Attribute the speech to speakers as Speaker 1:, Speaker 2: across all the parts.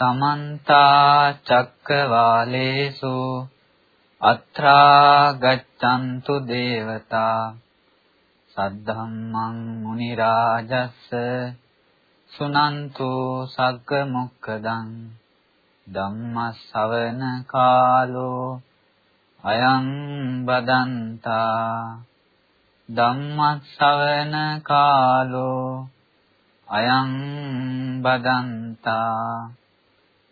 Speaker 1: සමන්ත චක්කවාලේසු අත්‍රා ගච්ඡන්තු දේවතා සද්ධම්මං මුනි රාජස්ස සුනන්තු සග්ග මොක්කදං ධම්මස්සවන කාලෝ අයං බදන්තා ධම්මස්සවන කාලෝ අයං බදන්තා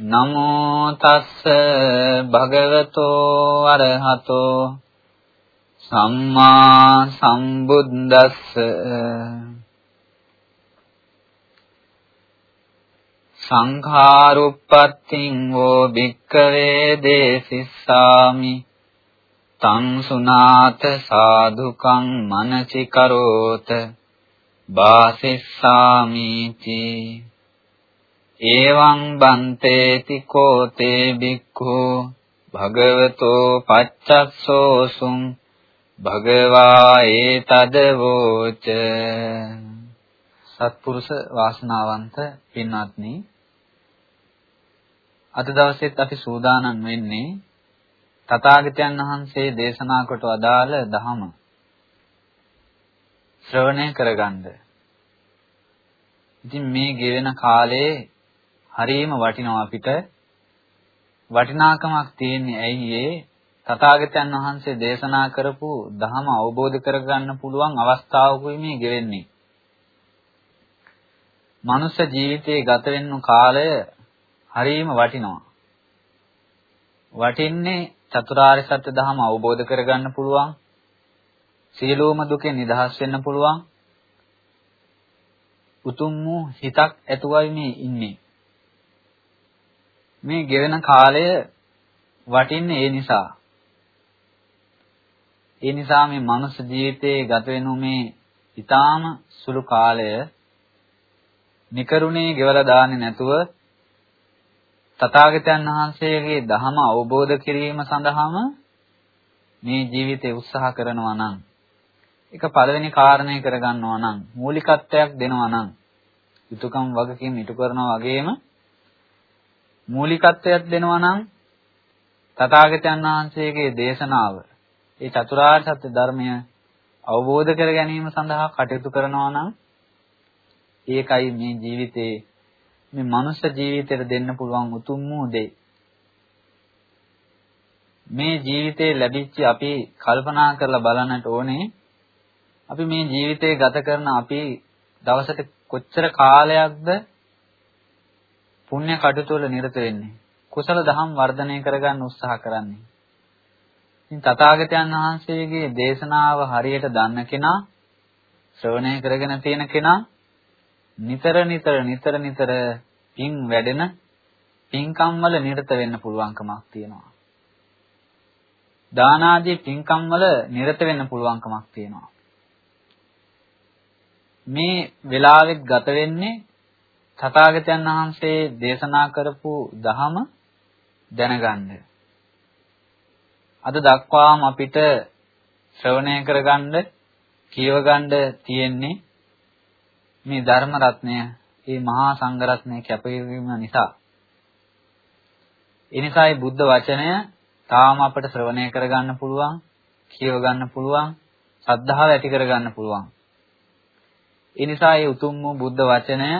Speaker 1: නමෝ තස්ස භගවතෝ අරහතෝ සම්මා සම්බුද්දස්ස. සංඛාරුප්පත්තිං වෝ භික්ඛවේ දේසිස්සාමි. තං සුනාත සාදුකං මනසි කරෝත වාසිස්සාමි චී එවං බන්තේති කෝතේ බික්ඛු භගවතෝ පච්චස්සෝසුං භගවා ඒතද වෝච සත්පුරුෂ වාසනාවන්ත පින්වත්නි අද දවසේත් අපි සූදානම් වෙන්නේ තථාගතයන් වහන්සේ දේශනා කොට අදාළ ධහම ශ්‍රවණය කරගන්න. ඉතින් මේ ගෙවෙන කාලේ හරීම වටිනවා අපිට වටිනාකමක් තියෙන්නේ ඇයි ඒ තථාගතයන් වහන්සේ දේශනා කරපු ධහම අවබෝධ කරගන්න පුළුවන් අවස්ථාවකුයි මේ ගෙවෙන්නේ. මනුෂ්‍ය ජීවිතයේ ගත වෙන්න කාලය හරීම වටිනවා. වටින්නේ චතුරාර්ය සත්‍ය ධහම අවබෝධ කරගන්න පුළුවන්. සියලුම දුකෙන් නිදහස් වෙන්න පුළුවන්. උතුම් වූ හිතක් ඇතුවයි මේ ඉන්නේ. මේ ගෙවෙන කාලය වටින්නේ ඒ නිසා. ඒ නිසා මේ මනුස්ස ජීවිතයේ ගත වෙනු මේ ඊටාම සුළු කාලය නිකරුණේ ගෙවලා දාන්නේ නැතුව තථාගතයන් වහන්සේගේ ධහම අවබෝධ කිරීම සඳහාම මේ ජීවිතේ උත්සාහ කරනවා නම් ඒක පළවෙනි කාරණේ කරගන්නවා නම් මූලිකත්වයක් දෙනවා නම් යුතුයකම් වගකීම් ඉටු කරනවා වගේම මූලිකත්වයක් දෙනවා නම් තථාගතයන් වහන්සේගේ දේශනාව ඒ චතුරාර්ය සත්‍ය ධර්මය අවබෝධ කර ගැනීම සඳහා කටයුතු කරනවා නම් ඒකයි මේ ජීවිතේ මේ මනුෂ්‍ය ජීවිතයට දෙන්න පුළුවන් උතුම් වූ දේ. මේ ජීවිතේ ලැබිච්ච අපි කල්පනා කරලා බලන්නට ඕනේ අපි මේ ජීවිතේ ගත කරන අපි දවසට කොච්චර කාලයක්ද පුණ්‍ය කටයුතු වල නිරත වෙන්නේ. කුසල දහම් වර්ධනය කරගන්න උත්සාහ කරන්නේ. ඉතින් තථාගතයන් වහන්සේගේ දේශනාව හරියට දන්න කෙනා ශ්‍රවණය කරගෙන තියෙන කෙනා නිතර නිතර නිතර නිතර පින් වැඩෙන පින්කම් වල නිරත වෙන්න පුළුවන්කමක් තියෙනවා. දාන ආදී පින්කම් වල නිරත වෙන්න පුළුවන්කමක් තියෙනවා. මේ වෙලාවෙත් ගත වෙන්නේ තථාගතයන් වහන්සේ දේශනා කරපු ධහම දැනගන්න. අද දක්වාම අපිට ශ්‍රවණය කරගන්න, කියවගන්න තියෙන්නේ මේ ධර්ම රත්නය, මේ මහා සංඝ රත්නය කැපවීම නිසා. ඒ නිසායි බුද්ධ වචනය තාම අපට ශ්‍රවණය කරගන්න පුළුවන්, කියවගන්න පුළුවන්, සද්ධාව ඇති කරගන්න පුළුවන්. ඒ නිසා මේ උතුම් වූ බුද්ධ වචනය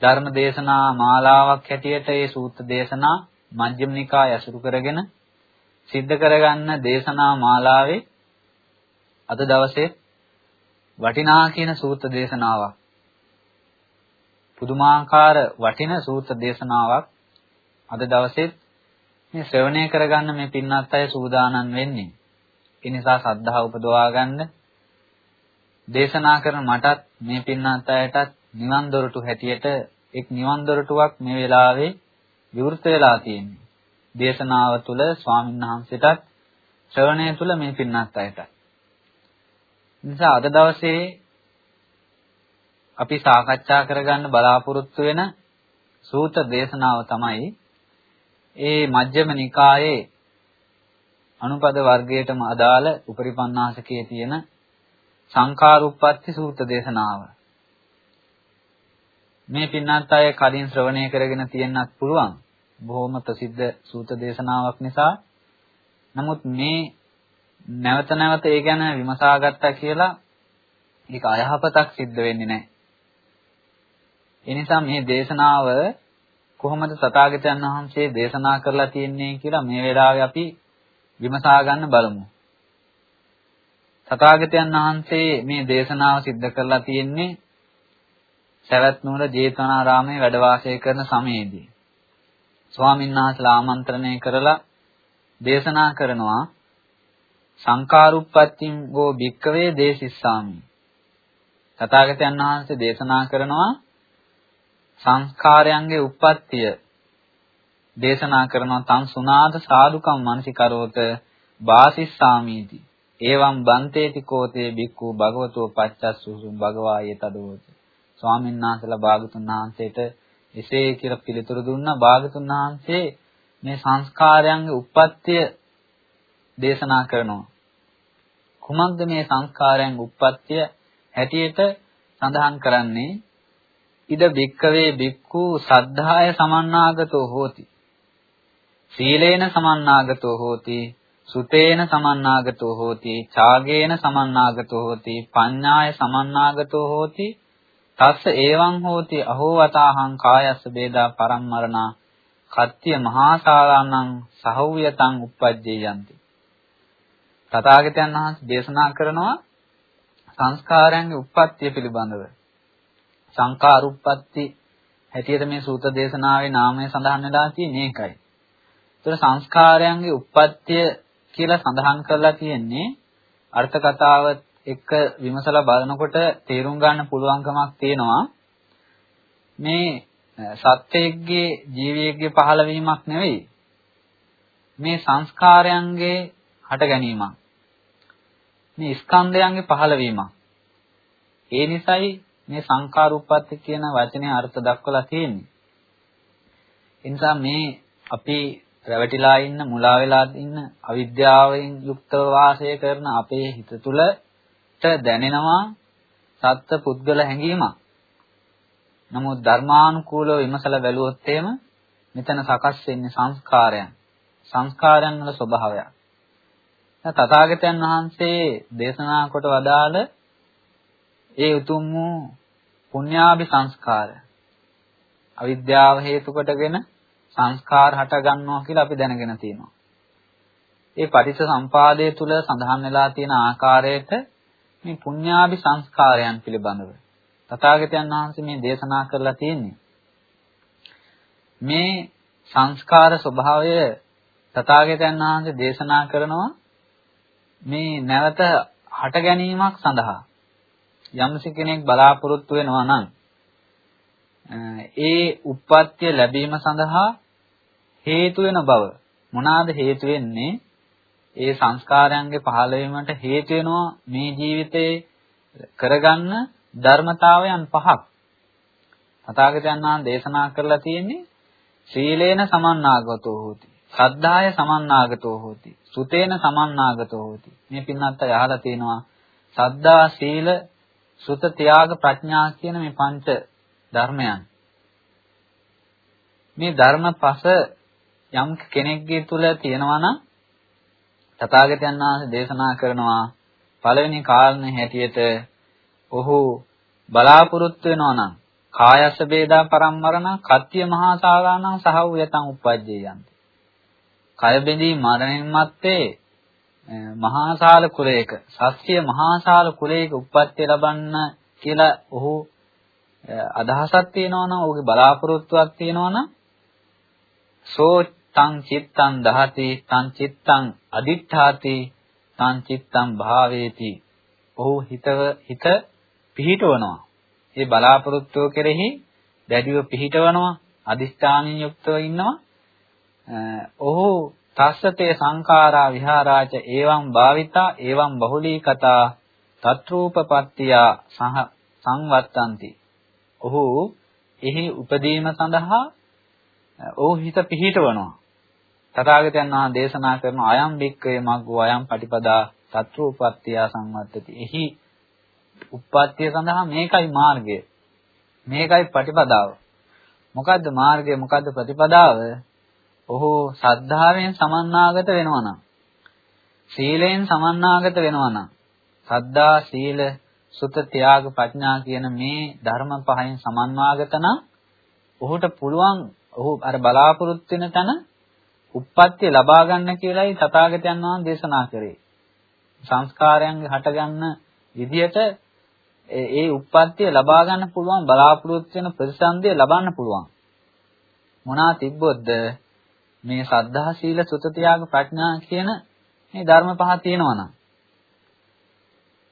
Speaker 1: ධර්ම දේශනා මාලාවක් හැටියට මේ සූත්‍ර දේශනා මජ්ක්‍ධිම නිකාය අසුරු කරගෙන සිද්ධ කරගන්න දේශනා මාලාවේ අද දවසේ වටිනා කියන සූත්‍ර දේශනාවක් පුදුමාකාර වටින සූත්‍ර දේශනාවක් අද දවසේ මේ ශ්‍රවණය කරගන්න මේ පින්වත් අය සූදානම් වෙන්නේ. ඒ නිසා සද්ධා උපදවා ගන්න දේශනා කරන මටත් මේ පින්වත් අයටත් නිවන් දොරටු හැටියට එක් නිවන් දොරටුවක් මේ වෙලාවේ විවෘත වෙලා තියෙන්නේ. දේශනාව තුළ ස්වාමීන් වහන්සේටත් ශ්‍රවණය තුළ මේ පින්නත් අයට. නිසා අද දවසේ අපි සාකච්ඡා කරගන්න බලාපොරොත්තු වෙන සූත දේශනාව තමයි ඒ මජ්ක්‍ධිම නිකායේ අනුපද වර්ගයටම අදාළ උපරිපන්නාසකයේ තියෙන සංඛාරුප්පත්ති සූත දේශනාව. මේ පින්නත් අය කලින් ශ්‍රවණය කරගෙන තියෙන්නත් පුළුවන්. බොහොම ප්‍රසිද්ධ සූත දේශනාවක් නිසා. නමුත් මේ නැවත නැවත ඒ ගැන විමසා ගත්තා කියලා ඒක අයහපතක් සිද්ධ වෙන්නේ නැහැ. ඒ නිසා මේ දේශනාව කොහොමද තථාගතයන් වහන්සේ දේශනා කරලා තියෙන්නේ කියලා මේ වෙලාවේ අපි විමසා ගන්න බලමු. තථාගතයන් වහන්සේ මේ දේශනාව සිද්ධ කරලා තියෙන්නේ සවැත් නුවර ජේතවනාරාමයේ වැඩ වාසය කරන සමයේදී. ස්වාමීන් වහන්සේලා ආමන්ත්‍රණය කරලා දේශනා කරනවා සංකාරුප්පත්තිං ගෝ භික්කවේ දේසිස්සාමි. තථාගතයන් වහන්සේ දේශනා කරනවා සංස්කාරයන්ගේ උප්පත්තිය දේශනා කරනවා තං සුනාද සාදුකම් මනසිකරෝත වාසිස්සාමීති. එවං බන්තේති කෝතේ බික්ඛු භගවතෝ පච්චස්සුසු භගවායේ තදෝත. ස්වාමීන් වහන්සේලා භාගතුන් වහන්සේට එසේ කියලා පිළිතුරු දුන්නා භාගතුන් වහන්සේ මේ සංස්කාරයන්ගේ උප්පත්තිය දේශනා කරනවා. කුමක්ද මේ සංස්කාරයන් උප්පත්තිය හැටියට සඳහන් කරන්නේ? ඉද බික්කවේ බික්කු සද්ධාය සමන්නාගතෝ හෝති. සීලේන සමන්නාගතෝ හෝති. සුතේන සමන්නාගතෝ හෝති. ඡාගේන සමන්නාගතෝ හෝති. පඤ්ඤාය සමන්නාගතෝ හෝති. තස්ස ඒවං හෝති අහෝ වතාහං කායස්ස බේදා පරම්මරණා කත්‍ය මහා ශාලානං සහව්‍යතං uppajjeyanti තථාගතයන් වහන්සේ දේශනා කරනවා සංස්කාරයන්ගේ උප්පත්තිය පිළිබඳව. සංඛාර උප්පත්ති හැටියට මේ සූත්‍ර දේශනාවේ නාමය සඳහන් වෙලා තියෙන්නේ ඒකයි. ඒතර සංස්කාරයන්ගේ උප්පත්තිය කියලා සඳහන් කරලා තියෙන්නේ අර්ථ කතාව එක්ක විමසලා බලනකොට තේරුම් ගන්න පුළුවන්කමක් තියෙනවා. මේ සත්‍යයේ ජීවියෙක්ගේ පහළවීමක් නෙවෙයි. මේ සංස්කාරයන්ගේ හට ගැනීමක්. මේ ස්කන්ධයන්ගේ පහළවීමක්. ඒ නිසයි මේ සංඛාර උප්පත්ති කියන වචනේ අර්ථ දක්වලා තියෙන්නේ. ඒ නිසා මේ අපි රැවටිලා ඉන්න මුලා වෙලා ඉන්න අවිද්‍යාවෙන් යුක්තව වාසය කරන අපේ හිත තුළට දැනෙනවා සත්ත්ව පුද්ගල හැඟීමක්. නමුත් ධර්මානුකූලව විමසලා බැලුවොත් එහෙම මෙතන සකස් වෙන්නේ සංස්කාරයන්. සංස්කාරයන් වල ස්වභාවයක්. තථාගතයන් වහන්සේ දේශනා කොට වදාළ ඒ උතුම් වූ පුණ්‍යාභි සංස්කාර අවිද්‍යාව හේතු කොටගෙන සංස්කාර හට ගන්නවා කියලා අපි දැනගෙන තියෙනවා. ඒ පටිච්ච සම්පාදයේ තුල සඳහන් වෙලා තියෙන ආකාරයට මේ පුණ්‍යාභි සංස්කාරයන් පිළිබඳව. තථාගතයන් වහන්සේ මේ දේශනා කරලා තියෙන්නේ. මේ සංස්කාර ස්වභාවය තථාගතයන් වහන්සේ දේශනා කරනවා මේ නැවත හට ගැනීමක් සඳහා. යම්සි කෙනෙක් බලාපොරොත්තු වෙනවා නම් ඒ උප්පත්තිය ලැබීම සඳහා හේතු වෙන බව මොනවාද හේතු වෙන්නේ? ඒ සංස්කාරයන්ගේ පහළ වීමට හේතු වෙනවා මේ ජීවිතේ කරගන්න ධර්මතාවයන් පහක්. තථාගතයන් වහන්සේ දේශනා කරලා තියෙන්නේ සීලේන සමන්නාගතෝ හෝති සද්ධාය සමන්නාගතෝ හෝති සුතේන සමන්නාගතෝ හෝති. මේ පින්නත් අය අහලා තියෙනවා සද්ධා සීල සුත ත්‍යාග ප්‍රඥා කියන මේ පංච ධර්මයන්. මේ ධර්මපස යම් කෙනෙක්ගේ තුල තියෙනවා නම් තථාගතයන් වහන්සේ දේශනා කරනවා පළවෙනි කාරණේ හැටියට ඔහු බලාපොරොත්තු වෙනවා නම් කායස වේදා පරම්මරණ කත්‍ය මහා සාගානං සහව්‍යතං උපජ්ජේයන්ති. කය බෙදී මරණයන් මත්තේ මහාසාල කුලයක සස්්‍ය මහාසාල කුලයක උප්පත්ති ලබන්න කියලා ඔහු අදහසක් තියෙනවනම් ඔහුගේ බලාපොරොත්තුවක් තියෙනවනම් සෝ තං චිත්තං දහති තං චිත්තං අදිඨාති තං චිත්තං භාවේති. ඔහු හිතව හිත පිහිටවනවා. ඒ බලාපොරොත්තුව කෙරෙහි දැඩිව පිහිටවනවා අදිෂ්ඨානින් යුක්තව ඉන්නවා. ඔහු තස්සතේ සංඛාරා විහාරාච එවං භාවිතා එවං බහුලී කතා තත්‍රූපපත්තිය සහ සංවත්තಂತಿ. ඔහු එහි උපදීම සඳහා ඔහු හිත පිහිටවනවා. තථාගතයන් වහන්සේ දේශනා කරන අයම් බික්කේ මග්ගෝ අයම් පටිපදා තත්‍රූපත්තිය සංවත්තති. එහි උප්පත්තිය සඳහා මේකයි මාර්ගය. මේකයි ප්‍රතිපදාව. මොකද්ද මාර්ගය? මොකද්ද ප්‍රතිපදාව? ඔහු සද්ධාවෙන් සමන්නාගත වෙනවා නම් සීලයෙන් සමන්නාගත වෙනවා නම් සද්ධා සීල සුත ත්‍යාග ප්‍රඥා කියන මේ ධර්ම පහෙන් සමන්වාගත නම් ඔහුට පුළුවන් ඔහු අර බලාපොරොත්තු වෙන තැන උප්පත්තිය ලබා ගන්න කියලායි තථාගතයන් වහන්සේ දේශනා කරේ. සංස්කාරයන් හටගන්න විදියට ඒ උප්පත්තිය ලබා ගන්න පුළුවන් බලාපොරොත්තු වෙන ප්‍රතිසන්දිය ලබන්න පුළුවන්. මොනවා තිබ්බොත්ද මේ සද්ධා සීල සුත ත්‍යාග ප්‍රඥා කියන මේ ධර්ම පහ තියෙනවා නම්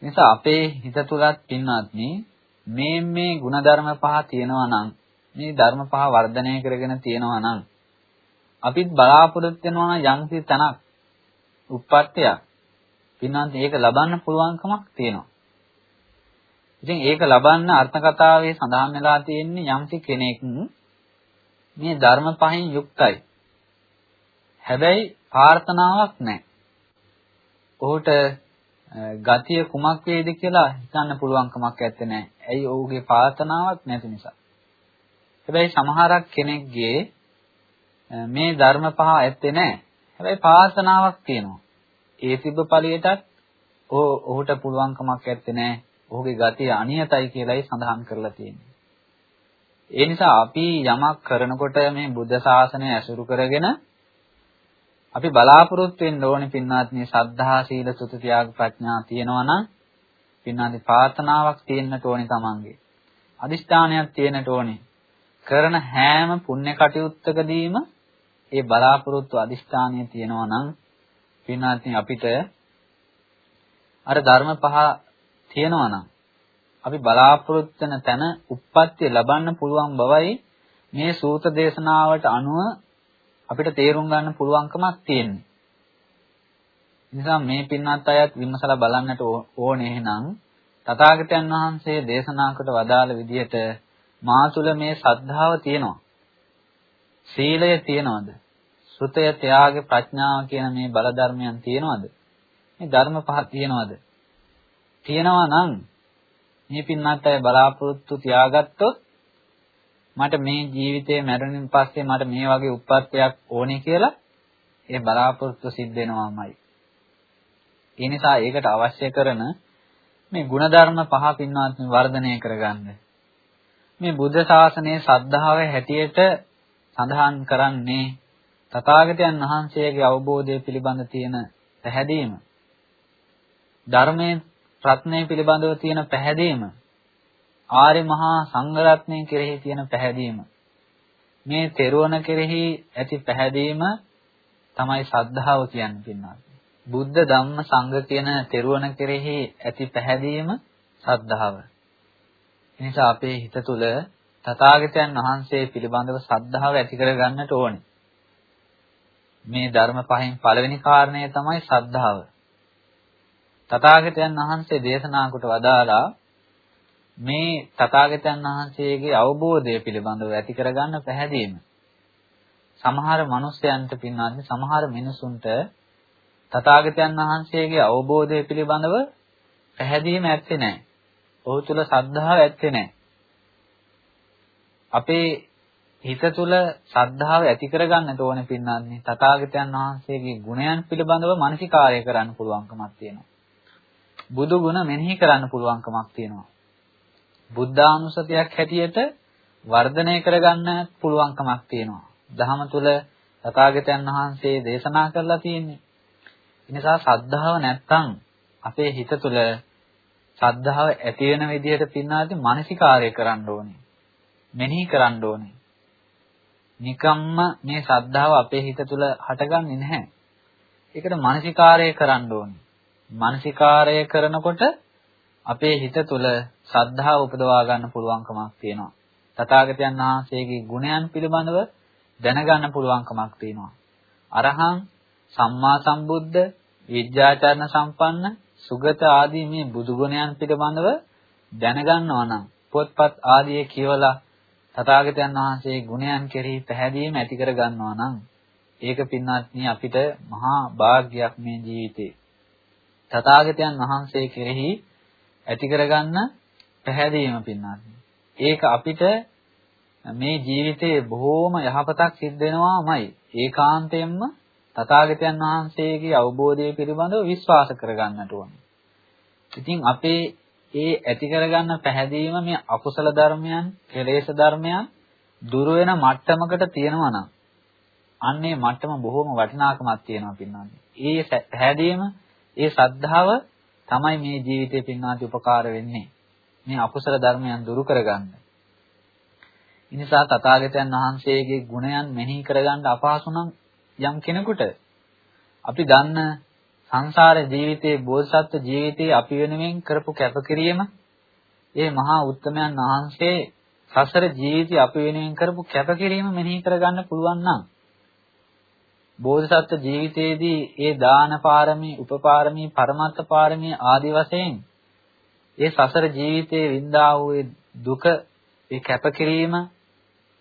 Speaker 1: නිසා අපේ හිත තුලත් පින්වත්නි මේ මේ ಗುಣධර්ම පහ තියෙනවා නම් මේ ධර්ම පහ වර්ධනය කරගෙන තියෙනවා නම් අපිත් බලාපොරොත්තු වෙනවා නම් යම්කිසි තැනක් උප්පත්තියක් පින්වත්නි ඒක ලබන්න පුළුවන්කමක් තියෙනවා. ඉතින් ඒක ලබන්න අර්ථ කතාවේ සඳහන් වෙලා තියෙන්නේ යම්සි කෙනෙක් මේ ධර්ම පහෙන් යුක්තයි. හැබැයි ප්‍රාර්ථනාවක් නැහැ. ඔහුට ගතිය කුමක් වේද කියලා හිතන්න පුළුවන්කමක් නැත්තේ නෑ. ඇයි ඔහුගේ ප්‍රාර්ථනාවක් නැති නිසා. හැබැයි සමහරක් කෙනෙක්ගේ මේ ධර්ම පහ ඇත්තේ නෑ. හැබැයි ප්‍රාර්ථනාවක් තියෙනවා. ඒ තිබ්බ ඵලියටත් ඔහුට පුළුවන්කමක් ඇත්තේ නෑ. ඔහුගේ ගතිය අනියතයි කියලායි සඳහන් කරලා තියෙන්නේ. ඒ නිසා අපි යමක් කරනකොට මේ බුද්ධ ශාසනය ඇසුරු කරගෙන අපි බලාපොරොත්තු වෙන්න ඕනේ පින්නාත්නි සද්ධා සීල සුත ත්‍යාග ප්‍රඥා තියෙනවා නම් පින්නාත්නි ප්‍රාර්ථනාවක් තියෙන්නට ඕනේ තමන්ගේ. අදිෂ්ඨානයක් තියෙන්නට ඕනේ. කරන හැම පුණ්‍ය කටයුත්තකදීම ඒ බලාපොරොත්තු අදිෂ්ඨානය තියෙනවා නම් පින්නාත්නි අපිට අර ධර්ම පහ තියෙනවා නම් අපි බලාපොරොත්තු වෙන තැන උප්පත්තිය ලබන්න පුළුවන් බවයි මේ සූත දේශනාවට අනුව අපිට තේරුම් ගන්න පුළුවන්කමක් තියෙන්නේ. නිසා මේ පින්වත් අයත් විමසලා බලන්නට ඕනේ එහෙනම් තථාගතයන් වහන්සේ දේශනා කොට වදාළ විදිහට මා තුළ මේ සද්ධාව තියෙනවා. සීලය තියෙනවද? සුතය, ත්‍යාග, ප්‍රඥාව කියන මේ බල ධර්මයන් තියෙනවද? මේ ධර්ම පහ තියෙනවද? තියෙනවා නම් මේ පින්වත් අය බලාපොරොත්තු තියාගත්තොත් මට මේ ජීවිතේ මැරුණින් පස්සේ මට මේ වගේ උප්පත්තියක් ඕනේ කියලා ඒ බලාපොරොත්තු සිද්ධ වෙනවාමයි. ඒ නිසා ඒකට අවශ්‍ය කරන මේ ಗುಣධර්ම පහ පින්වත්නි වර්ධනය කරගන්න. මේ බුද්ධ ශාසනයේ සද්ධාවේ හැටියට සඳහන් කරන්නේ තථාගතයන් වහන්සේගේ අවබෝධය පිළිබඳ තියෙන පැහැදීම. ධර්මයේ රත්නය පිළිබඳව තියෙන පැහැදීම ආර්ය මහා සංඝරත්නය කෙරෙහි තියෙන පැහැදීම මේ තෙරුවන කෙරෙහි ඇති පැහැදීම තමයි සද්ධාව කියන්නේ පින්වත්. බුද්ධ ධම්ම සංඝ කියන තෙරුවන කෙරෙහි ඇති පැහැදීම සද්ධාව. එනිසා අපේ හිත තුළ තථාගතයන් වහන්සේ පිළිබඳව සද්ධාව ඇති කරගන්නට ඕනේ. මේ ධර්ම පහෙන් පළවෙනි කාරණය තමයි සද්ධාව. තථාගතයන් වහන්සේ දේශනා කොට වදාලා මේ තථාගතයන් වහන්සේගේ අවබෝධය පිළිබඳව ඇති කරගන්න පැහැදීම. සමහර මිනිස්යන්ට පින්වත්නි සමහර මිනිසුන්ට තථාගතයන් වහන්සේගේ අවබෝධය පිළිබඳව පැහැදීම ඇත්තේ නැහැ. ඔහු තුල සද්ධාව ඇත්තේ නැහැ. අපේ හිත තුල සද්ධාව ඇති කරගන්නට ඕනේ පින්වත්නි තථාගතයන් වහන්සේගේ ගුණයන් පිළිබඳව මානසිකාරය කරන්න පුළුවන්කමක් තියෙනවා. බුදු ගුණ මෙනෙහි කරන්න පුළුවන්කමක් තියෙනවා. බුද්ධානුසතියක් හැටියට වර්ධනය කරගන්න පුළුවන්කමක් තියෙනවා. දහම තුල තථාගතයන් වහන්සේ දේශනා කරලා තියෙන්නේ. ඒ නිසා සද්ධාව නැත්තම් අපේ හිත තුල සද්ධාව ඇති වෙන විදිහට පින්නාදී මානසිකාරය කරන්න ඕනේ. මෙනෙහි කරන්න ඕනේ. නිකම්ම මේ සද්ධාව අපේ හිත තුල හටගන්නේ නැහැ. ඒකට මානසිකාරය කරන්න ඕනේ. මානසිකාරය කරනකොට අපේ හිත තුළ සද්ධාව උපදවා ගන්න පුළුවන්කමක් තියෙනවා. තථාගතයන් වහන්සේගේ ගුණයන් පිළිබඳව දැනගන්න පුළුවන්කමක් තියෙනවා. අරහං සම්මා සම්බුද්ධ විද්‍යාචරණ සම්පන්න සුගත ආදී මේ බුදු ගුණයන් පිළිබඳව දැනගන්නවා නම් පොත්පත් ආදී කියවලා තථාගතයන් වහන්සේගේ ගුණයන් කෙරෙහි පැහැදීම ඇති කර ගන්නවා නම් ඒක පින්වත්නි අපිට මහා වාග්යක් මේ ජීවිතේ. තථාගතයන් වහන්සේ කෙරෙහි ඇති කරගන්න පැහැදීම පින්වත්නි. ඒක අපිට මේ ජීවිතේ බොහෝම යහපතක් සිද්ධ වෙනවාමයි. ඒකාන්තයෙන්ම තථාගතයන් වහන්සේගේ අවබෝධය පිළිබඳව විශ්වාස කරගන්නට ඕනේ. ඉතින් අපේ ඒ ඇති කරගන්න පැහැදීම මේ අකුසල ධර්මයන්, කෙලෙස් ධර්මයන් දුර වෙන මට්ටමකට තියෙනවා නම් අන්නේ මට්ටම බොහොම වටිනාකමක් තියෙනවා පින්නාන්නේ. ඒ පැහැදීම, ඒ සද්ධාව තමයි මේ ජීවිතේ පින්නාති උපකාර වෙන්නේ. මේ අකුසල ධර්මයන් දුරු කරගන්න. ඉනිසා තථාගතයන් වහන්සේගේ ගුණයන් මෙනෙහි කරගන්න අපහසු නම් යම් කෙනෙකුට අපි දන්න සංසාර ජීවිතයේ බෝසත්ත්ව ජීවිතයේ අපි වෙනුවෙන් කරපු කැපකිරීම ඒ මහා උත්තමයන් වහන්සේ සසර ජීවිතය අපි වෙනුවෙන් කරපු කැපකිරීම මෙනෙහි කරගන්න පුළුවන් නම් බෝධිසත්ව ජීවිතයේදී ඒ දාන පාරමී, උපපාරමී, පරමත්ත පාරමී ආදී වශයෙන් ඒ සසර ජීවිතයේ වින්දා වූ දුක ඒ කැපකිරීම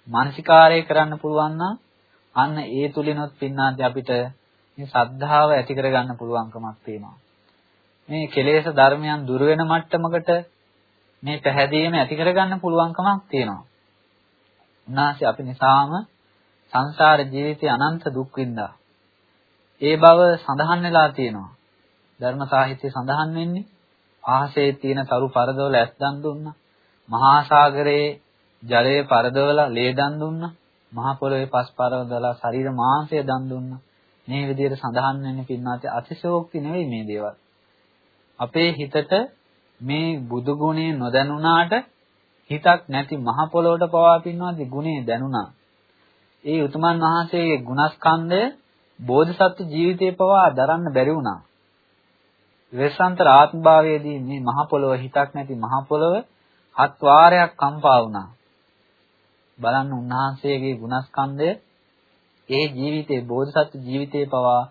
Speaker 1: මානසිකාරය කරන්න පුළුවන් නම් අන්න ඒ තුලිනොත් පින්නාදී අපිට මේ සද්ධාව ඇති කරගන්න පුළුවන්කමක් තියෙනවා. මේ කෙලෙස් ධර්මයන් දුර වෙන මට්ටමකට මේ පැහැදීම ඇති කරගන්න පුළුවන්කමක් තියෙනවා. උන්වහන්සේ අපි නිසාම සංසාර ජීවිතයේ අනන්ත දුක් විඳා. ඒ බව සඳහන් වෙලා තියෙනවා. ධර්ම සාහිත්‍යයේ සඳහන් වෙන්නේ ආහසේ තියෙන තරු පරදවල ඇස්දන් දුන්නා. මහා සාගරයේ ජලයේ පරදවල ලේ දන් දුන්නා. මහ පොළොවේ පස් පරදවල ශරීර මාංශය දන් දුන්නා. මේ විදිහට සඳහන් වෙන්නේ පින්නාති අතිශෝක්ති නෙවෙයි මේ දේවල්. අපේ හිතට මේ බුදු ගුණය නොදැනුණාට හිතක් නැති මහ පොළොවට පවා පින්නාති ගුණය දැනුණා. ඒ උතුමන් වහන්සේගේ ගුණස්කන්ධය බෝධිසත්ව ජීවිතේ පවා දරන්න බැරි වුණා. වෙස්සන්තර ආත්මභාවයේදී මේ මහ පොළොව හිතක් නැති මහ පොළොව හත් වාරයක් කම්පා වුණා. බලන්න උන්වහන්සේගේ ගුණස්කන්ධය ඒ ජීවිතේ බෝධිසත්ව ජීවිතේ පවා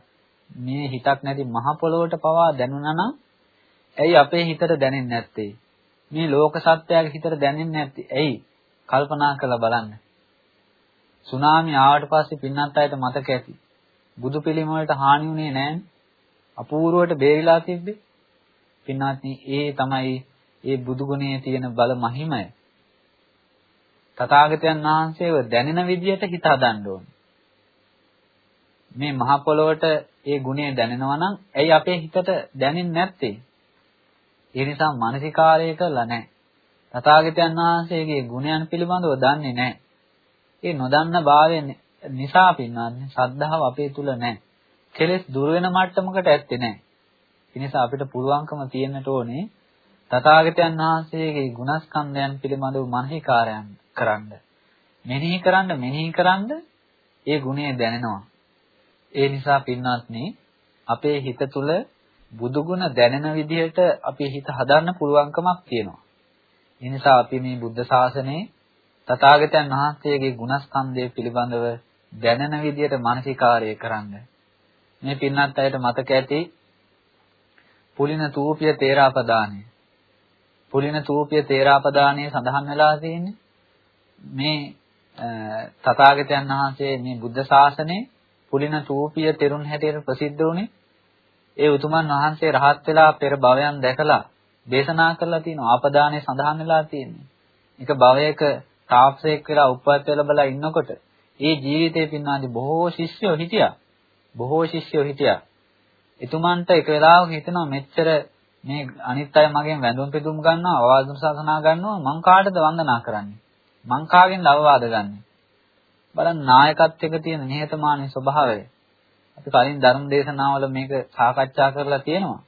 Speaker 1: මේ හිතක් නැති මහ පොළොවට පවා දැනුණා නම් ඇයි අපේ හිතට දැනෙන්නේ නැත්තේ? මේ ලෝක සත්‍යයේ හිතට දැනෙන්නේ නැත්තේ ඇයි? කල්පනා කරලා බලන්න. සුනාමි ආවට පස්සේ පින්නත් අයට මතක ඇති. බුදු පිළිම වලට හානි වුණේ නැහැ. අපූර්වට බේරිලා තිබ්බේ. පින්වත්නි ඒ තමයි ඒ බුදු ගුණයේ තියෙන බල මහිමය. තථාගතයන් වහන්සේව දැනෙන විදියට හිත හදන්න ඕනේ. මේ මහ පොළොවට ඒ ගුණය දැනෙනවා නම් ඇයි අපේ හිතට දැනෙන්නේ නැත්තේ? ඒ නිසා මානසිකාරය කළා නැහැ. තථාගතයන් වහන්සේගේ ගුණයන් පිළිබඳව දන්නේ නැහැ. ඒ නොදන්න භාවය නිසා පින්වත්නි සද්ධාව අපේ තුල නැහැ. කෙලෙස් දුර වෙන මට්ටමකට ඇත්තේ නැහැ. ඒ නිසා අපිට පුළුවන්කම තියෙන්නට ඕනේ තථාගතයන් වහන්සේගේ ගුණස්කන්ධයන් පිළිබඳව මනහිකාරයන් කරන්න. මෙනෙහි කරන්න මෙනෙහි කරන්න ඒ ගුණය දැනෙනවා. ඒ නිසා පින්වත්නි අපේ හිත තුල බුදු ගුණ දැනෙන විදිහට අපේ හිත හදන්න පුළුවන්කමක් තියෙනවා. ඒ නිසා අපි මේ බුද්ධ ශාසනයේ තථාගතයන් වහන්සේගේ ගුණස්කන්ධය පිළිබඳව දැනෙන විදියට මානසිකාරය කරන්න. මේ පින්නත් අයට මතක ඇති පුලින තූපිය තේරාපදානය. පුලින තූපිය තේරාපදානය සඳහන් වෙලා තියෙන්නේ මේ තථාගතයන් වහන්සේ මේ බුද්ධ ශාසනයේ පුලින තූපිය තෙරුන් හැටියට ප්‍රසිද්ධ වුණේ ඒ උතුමන් වහන්සේ රහත් වෙලා පෙර භවයන් දැකලා දේශනා කරලා තියෙන ආපදානයේ සඳහන් වෙලා තියෙන්නේ. එක භවයක තාපසයෙක් වෙලා උපවත් ලැබලා ඉන්නකොට ඒ ජීවිතේ පින්නාදී බොහෝ ශිෂ්‍යයෝ හිටියා. බොහෝ ශිෂ්‍යයෝ හිටියා. එතුමන්ට එක වෙලාවක හිතෙනවා මෙච්චර මේ අනිත් අය මගෙන් වැඳුම් පිදුම් ගන්නවා, අවවාද ශාසනා ගන්නවා මං කාටද වන්දනා කරන්නේ? මං කාගෙන්ද අවවාද ගන්නෙ? බලන්න නායකත්වයක තියෙන නිහතමානී ස්වභාවය. අපි කලින් ධර්ම දේශනාවල මේක සාකච්ඡා කරලා තියෙනවා.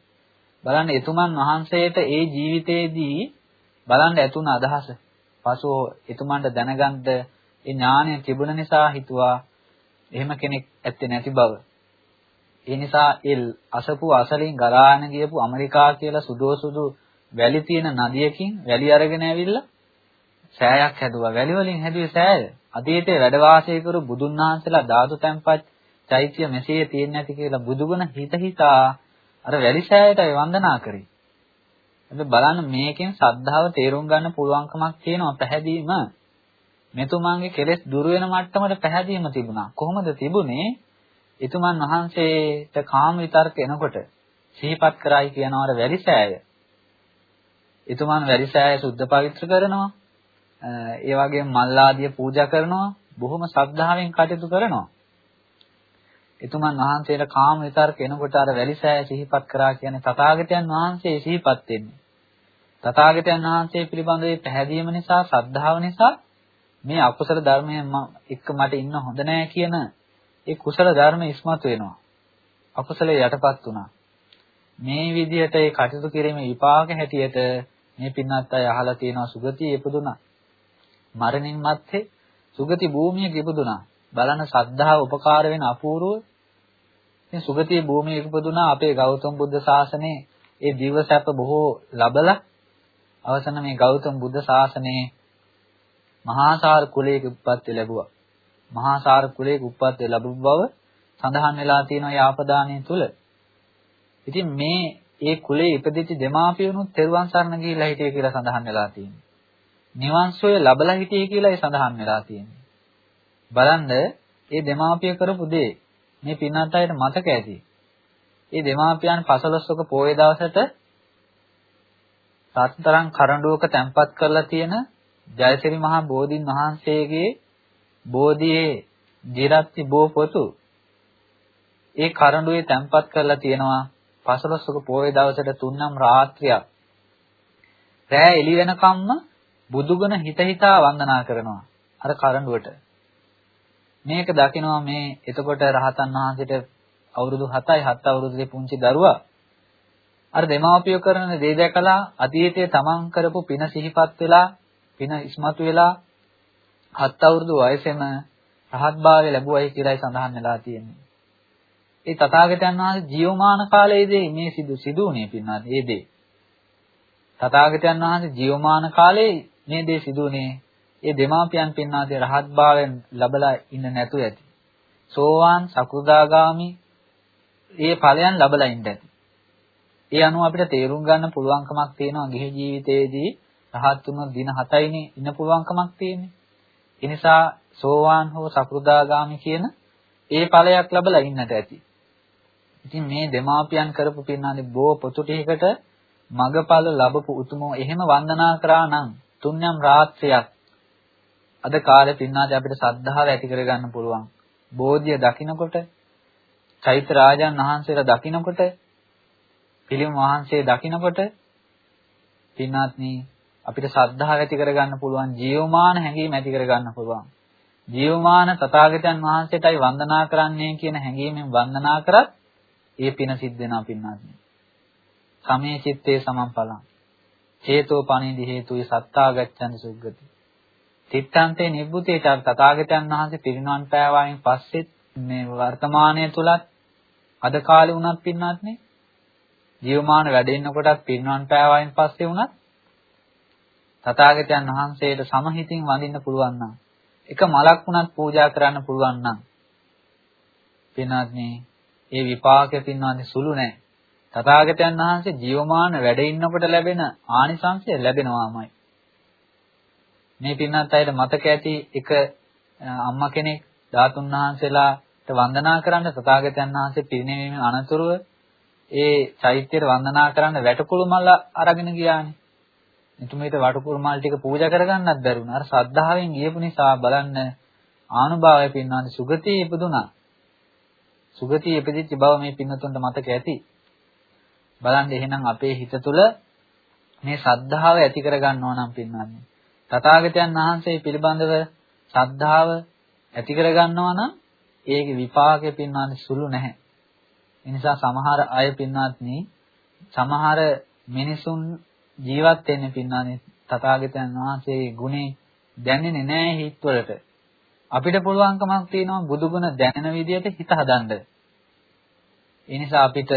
Speaker 1: බලන්න එතුමන් වහන්සේට ඒ ජීවිතේදී බලන්න ඇතුණ අදහස. පසුව එතුමන්ට දැනගන්න ඒ ඥානය තිබුණ නිසා හිතුවා එහෙම කෙනෙක් ඇත්තේ නැති බව. ඒ නිසා ඒ අසපු අසලින් ගලාගෙන ගියපු ඇමරිකා කියලා සුදෝ සුදු වැලි තියෙන නදියකින් වැලි අරගෙන ඇවිල්ලා සෑයක් හැදුවා. වැලි වලින් හැදුවේ සෑය. අතීතයේ වැඩ වාසය කරු බුදුන් වහන්සේලා ධාතු තැන්පත් චෛත්‍ය මෙසේ තියෙන්නේ නැති කියලා බුදුගුණ හිත හිතා අර වැලි සෑයටයි වන්දනා කරේ. අපි බලන්න මේකෙන් සද්ධාව තේරුම් ගන්න පුළුවන්කමක් තියෙනවා පැහැදීම. මෙතුමාගේ කෙලෙස් දුර වෙන මට්ටමට පැහැදීම තිබුණා. කොහොමද තිබුණේ? එතුමන් වහන්සේට කාම විතර්ක එනකොට සිහිපත් කරයි කියනවාර වැලිසෑය. එතුමන් වැලිසෑය සුද්ධ පවිත්‍ර කරනවා. ඒ වගේම මල්ලාදිය පූජා කරනවා. බොහොම ශ්‍රද්ධාවෙන් කටයුතු කරනවා. එතුමන් වහන්සේට කාම විතර්ක එනකොට අර වැලිසෑය සිහිපත් කරා කියන්නේ තථාගතයන් වහන්සේ සිහිපත් වෙන්නේ. තථාගතයන් වහන්සේ පිළිබඳව පැහැදීම නිසා, ශ්‍රද්ධාව නිසා මේ අකුසල ධර්මයෙන් එක්ක මට ඉන්න හොඳ නෑ කියන ඒ කුසල ධර්ම ඉස්මතු වෙනවා. අකුසලයේ යටපත් වුණා. මේ විදිහට ඒ කටයුතු කිරීමේ විපාක හැටියට මේ පින්නත් අය අහලා තියෙනවා සුගතිය ඉපදුනා. මරණින් මත්තේ සුගති භූමියක ඉපදුනා. බලන ශ්‍රද්ධාව උපකාර වෙන අපූර්ව ඉතින් සුගතිය භූමියක ඉපදුනා අපේ ගෞතම බුද්ධ ශාසනයේ ඒ දිව සැප බොහෝ ලබලා අවසන මේ ගෞතම බුද්ධ ශාසනයේ මහාසාර කුලයක උප්පත්ති ලැබුවා. මහාසාර කුලයක උප්පත්ති ලැබු බව සඳහන් වෙලා තියෙනවා යාපදානය තුල. ඉතින් මේ ඒ කුලේ ඉපදිච්ච දෙමාපියනුත් තෙරුවන් සරණ ගිහිල්ලා හිටිය කියලා සඳහන් වෙලා තියෙනවා. නිවන් සොය ලබලා හිටියේ කියලා ඒ සඳහන් වෙලා තියෙනවා. බලන්න මේ දෙමාපිය කරපු දේ මේ පින්නත් අයට මතක ඇති. මේ දෙමාපියන් පසළොස්වක පොයේ දවසට රත්තරන් කරඬුවක තැන්පත් කරලා තියෙන ජයසිරි මහා බෝධින් වහන්සේගේ බෝධියේ දිරත්ති බෝ පොතු ඒ කරඬුවේ තැන්පත් කරලා තියෙනවා පසළොස්වක පොයේ දවසට තුන්නම් රාත්‍රියක් රෑ එළි වෙනකම්ම බුදුගුණ හිත හිතා වන්දනා කරනවා අර කරඬුවට මේක දකිනවා මේ එතකොට රහතන් වහන්සේට අවුරුදු 7යි 7 අවුරුදුේ පුංචි දරුවා අර දෙමාපිය කරන දේ දැකලා අතීතයේ තමන් කරපු පින සිහිපත් වෙලා පින ඉස්මතු වෙලා හත් අවුරුදු වයසෙම රහත්භාවය ලැබුවයි කියලායි සඳහන් වෙලා තියෙන්නේ. ඒ තථාගතයන් වහන්සේ ජීවමාන කාලයේදී මේ සිදු සිදුුනේ පින්නාත් ඒ දේ. තථාගතයන් වහන්සේ ජීවමාන කාලේ මේ දේ සිදුුනේ ඒ දෙමාපියන් පින්නාතේ රහත්භාවයෙන් ලැබලා ඉන්න නැතු ඇති. සෝවාන් සකුදාගාමි ඒ ඵලයන් ලැබලා ඉන්න ඇති. ඒ අනුව අපිට තේරුම් ගන්න පුළුවන්කමක් තියෙනවා ගිහි ජීවිතයේදී රහත් වුණොත් දින 7යිනේ ඉන්න පුළුවන්කමක් තියෙන්නේ. ඒ නිසා සෝවාන් හෝ සකෘදාගාමි කියන ඒ ඵලයක් ලැබලා ඉන්නට ඇති. ඉතින් මේ දෙමාපියන් කරපු පින්නාදී බෝ පොතු ටිකකට මගඵල ලැබපු උතුමෝ එහෙම වන්දනා කරා නම් තුන්යම් රාත්‍රියක් අද කාලේ පින්නාදී අපිට සද්ධාව ඇති කරගන්න පුළුවන්. බෝධිය දකින්නකොට චෛත්‍ය රාජන් වහන්සේලා දකින්නකොට පිළිම වහන්සේ දකින්නකොට පින්නාත්නි අපිට ශ්‍රද්ධාව ඇති කරගන්න පුළුවන් ජීවමාන හැඟීම ඇති කරගන්න පුළුවන්. ජීවමාන තථාගතයන් වහන්සේටයි වන්දනා කරන්නේ කියන හැඟීමෙන් වන්දනා කරත් ඒ පින සිද්ධ වෙනවා පින්නාත්නි. සමේ චිත්තේ සමම්පලං. හේතෝ පණිදි හේතුයි සත්තාගච්ඡන්ති සුග්ගති. තිත්තන්තේ නිබ්බුතේ තථාගතයන් වහන්සේ පිරිනවන් පෑවායින් පස්සෙත් මේ වර්තමානයේ තුලත් අද කාලේ වුණත් පින්නාත්නේ ජීවමාන වැඩ ඉන්නකොටත් පිරිනවන් පෑවායින් පස්සේ වුණත් තථාගතයන් වහන්සේට සමහිතින් වඳින්න පුළුවන් නම් එක මලක් වුණත් පූජා කරන්න පුළුවන් නම් පින්වත්නි ඒ විපාකෙ පින්වත්නි සුළු නැහැ. තථාගතයන් වහන්සේ ජීවමාන වැඩ ඉන්නකොට ලැබෙන ආනිසංසය ලැබෙනවාමයි. මේ පින්වත් අයට මතක ඇති එක අම්මා කෙනෙක් ධාතුන් වහන්සේලාට වන්දනා කරන්න තථාගතයන් වහන්සේ පිරිනැමීමේ අනතුරුව ඒ චෛත්‍යයට වන්දනා කරන්න වැටකුළු මල අරගෙන ගියානේ. එතුමීට වටුකුරු මල් ටික පූජා කරගන්නත් බැරුණා. අර ශ්‍රද්ධාවෙන් ගියපු නිසා බලන්න ආනුභාවය පින්නාදී සුගතිය ඉපදුනා. සුගතිය ඉපදිච්ච බව මේ පින්නතුන්ට මතක ඇති. බලන්න එහෙනම් අපේ හිත තුළ මේ ශ්‍රද්ධාව ඇති කරගන්නවා නම් පින්නන්නේ. තථාගතයන් වහන්සේ පිළිබඳව ශ්‍රද්ධාව ඇති කරගන්නවා නම් ඒකේ විපාකෙ පින්නන්නේ සුළු නැහැ. ඒ නිසා සමහර අය පින්නාත්නි සමහර මිනිසුන් ජීවත් වෙන්නේ පින්නානේ තථාගතයන් වහන්සේගේ ගුණේ දැනෙන්නේ නැහැ හිතවලට. අපිට පුළුවන්කමක් තියෙනවා බුදුගුණ දැනෙන විදිහට හිත හදන්න. ඒ නිසා අපිට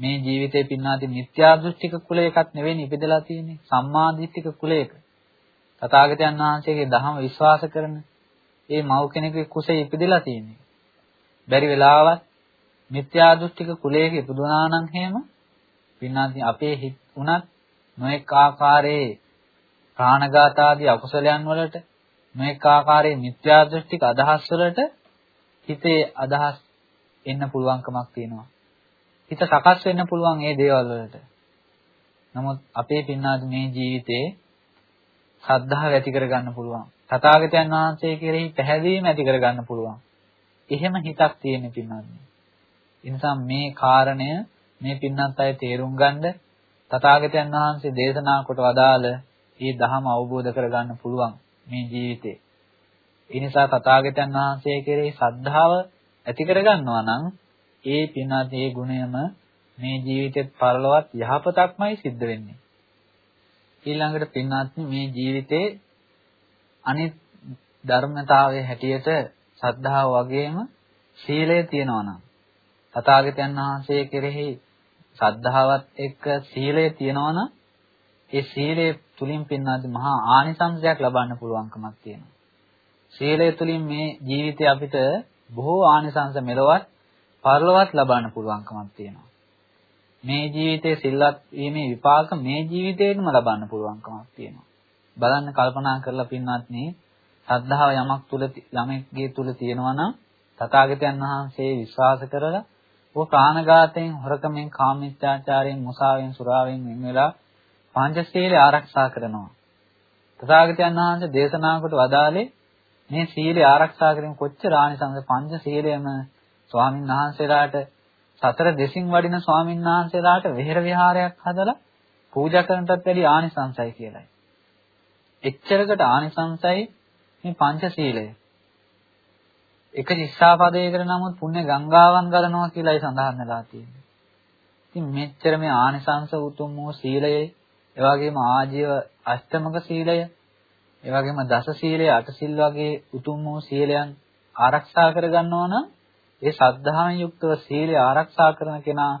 Speaker 1: මේ ජීවිතේ පින්නාදී මිත්‍යා දෘෂ්ටික කුලයකත් නෙවෙයි ඉපදලා තියෙන්නේ සම්මා දිට්ඨික කුලයක. තථාගතයන් වහන්සේගේ දහම විශ්වාස කරන ඒ මව් කෙනෙකුගේ කුසේ ඉපදලා තියෙන්නේ. බැරි වෙලාවත් මිත්‍යා දෘෂ්ටික කුලයක ඉපදුනා නම් එහෙම පින්නාදී අපේ හිත උනත් නොඑක ආකාරයේ ප්‍රාණඝාත ආදී අකුසලයන් වලට නොඑක ආකාරයේ මිත්‍යා දෘෂ්ටික අදහස් වලට හිතේ අදහස් එන්න පුළුවන්කමක් තියෙනවා. හිත සකස් වෙන්න පුළුවන් මේ දේවල් වලට. නමුත් අපේ පින්නාද මේ ජීවිතේ ශ්‍රද්ධාව ඇති කරගන්න පුළුවන්. තථාගතයන් වහන්සේ කෙරෙහි පැහැදීම ඇති කරගන්න පුළුවන්. එහෙම හිතක් තියෙන පින්නාද. ඒ නිසා මේ කාරණය මේ පින්නත් අය තේරුම් ගන්න තථාගතයන් වහන්සේ දේශනා කොට වදාළ මේ ධහම අවබෝධ කරගන්න පුළුවන් මේ ජීවිතේ. ඒ නිසා තථාගතයන් වහන්සේ කෙරෙහි ශ්‍රද්ධාව ඇති කරගන්නවා නම් ඒ පින්වත් ඒ ගුණයම මේ ජීවිතෙත් පරලොවත් යහපතක්මයි සිද්ධ වෙන්නේ. ඊළඟට පින්වත් මේ ජීවිතේ අනිත් ධර්මතාවයේ හැටියට ශ්‍රද්ධාව වගේම සීලය තියෙනවා නම් තථාගතයන් වහන්සේ කෙරෙහි ශ්‍රද්ධාවත් එක්ක සීලය තියෙනවා නම් ඒ සීලය තුලින් පින්නාද මහා ආනිසංසයක් ලබන්න පුළුවන්කමක් තියෙනවා. සීලය තුලින් මේ ජීවිතේ අපිට බොහෝ ආනිසංස මෙලවත් පරලොවත් ලබන්න පුළුවන්කමක් තියෙනවා. මේ ජීවිතයේ සිල්වත් වීමේ විපාක මේ ජීවිතේටම ලබන්න පුළුවන්කමක් තියෙනවා. බලන්න කල්පනා කරලා පින්වත්නි, ශ්‍රද්ධාව යමක් තුල ළමෙක්ගේ තුල තියෙනවා නම් තථාගතයන් වහන්සේ විශ්වාස කරලා ਉਹ ප්‍රාණඝාතයෙන්, හොරකමෙන්, කාමීත්‍යාචාරයෙන්, මුසාවෙන්, සුරාවෙන් වෙන වෙලා පංචශීලය ආරක්ෂා කරනවා. තථාගතයන් වහන්සේ දේශනා කොට වදාළේ මේ සීලය ආරක්ෂා කිරීම කොච්චර ආනිසංස පංචශීලයම ස්වාමින් වහන්සේලාට සතර දෙසින් වඩින ස්වාමින් වහන්සේලාට විහෙර විහාරයක් හදලා පූජා කරනටත් වැඩි ආනිසංසයි කියලයි. එච්චරකට ආනිසංසයි මේ පංචශීලය. එක ශිෂ්ඨාපදයකට නමුත් පුණ්‍ය ගංගාවන් ගලනවා කියලායි සඳහන් වෙලා තියෙන්නේ. ඉතින් මෙච්චර මේ ආනිසංස උතුම් වූ සීලයේ, එවැගේම ආජීව අෂ්ටමක සීලය, එවැගේම දස සීලය, අට සිල් වගේ උතුම් වූ සීලයන් ආරක්ෂා කරගන්නවා නම් ඒ ශ්‍රද්ධාවෙන් යුක්තව සීලය ආරක්ෂා කරන කෙනා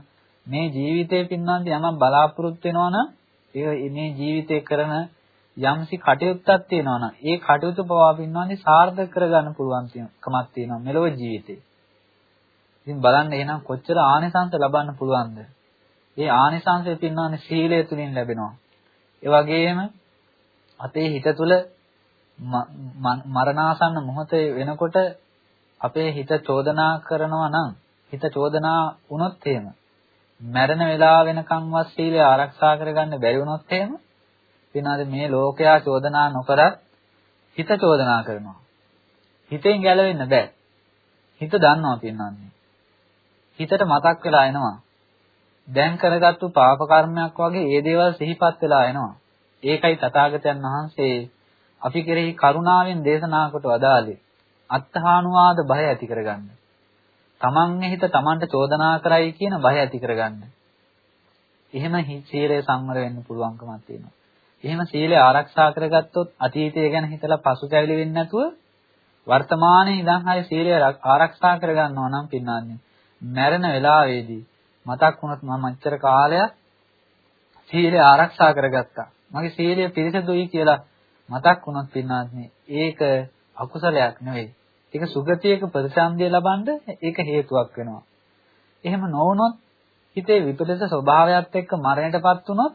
Speaker 1: මේ ජීවිතේ පින්නන්ද යමක් බලාපොරොත්තු වෙනවා නම් ඒ මේ ජීවිතේ කරන යම්සි කටයුත්තක් තියෙනවා නම් ඒ කටයුතු පවා පින්නන්දි සාර්ථක කරගන්න පුළුවන් කමක් තියෙනවා මෙලොව ජීවිතේ. ඉතින් බලන්න එහෙනම් කොච්චර ආනිසංස ලබන්න පුළුවන්ද? ඒ ආනිසංසය පින්නන්දි සීලය තුලින් ලැබෙනවා. ඒ වගේම අපේ හිත තුළ මරණාසන්න මොහොතේ වෙනකොට අපේ හිත චෝදනා කරනවා නම් හිත චෝදනා වුණොත් එහෙම මැරෙන වෙලාව වෙනකන්වත් සීලය ආරක්ෂා කරගන්න බැරි වුණොත් එහෙම වෙනාද මේ ලෝකයා චෝදනා නොකරත් හිත චෝදනා කරනවා. හිතෙන් ගැලවෙන්න බෑ. හිත දන්නවා පින්නන්නේ. හිතට මතක් වෙලා එනවා. දැන් කරගත්තු පාප කර්මයක් වගේ ඒ දේවල් සිහිපත් වෙලා එනවා. ඒකයි තථාගතයන් වහන්සේ අපි කෙරෙහි කරුණාවෙන් දේශනා කොට වදාළේ. අත්හානුවාද බය ඇති කරගන්න. තමන්ගේ හිත තමන්ට චෝදනා කරයි කියන බය ඇති කරගන්න. එහෙම සීලය සංවර වෙන්න පුළුවන්කමක් තියෙනවා. එහෙම සීලය ආරක්ෂා කරගත්තොත් අතීතය ගැන හිතලා පසුතැවිලි වෙන්නේ නැතුව වර්තමානයේ ඉඳන් හරි සීලය ආරක්ෂා කරගන්නවා නම් පින්නන්නේ මැරෙන වෙලාවේදී මතක් වුණොත් මම අච්චර කාලයක් සීලය ආරක්ෂා කරගත්තා. මගේ සීලය පිරිසුදුයි කියලා මතක් වුණොත් පින්නන්නේ ඒක අකුසලයක් නෙවෙයි. ඒක සුගතියක ප්‍රතිසන්දිය ලබන්න ඒක හේතුවක් වෙනවා. එහෙම නොවුනොත් හිතේ විපරිත ස්වභාවයත් එක්ක මරණයටපත් වුනොත්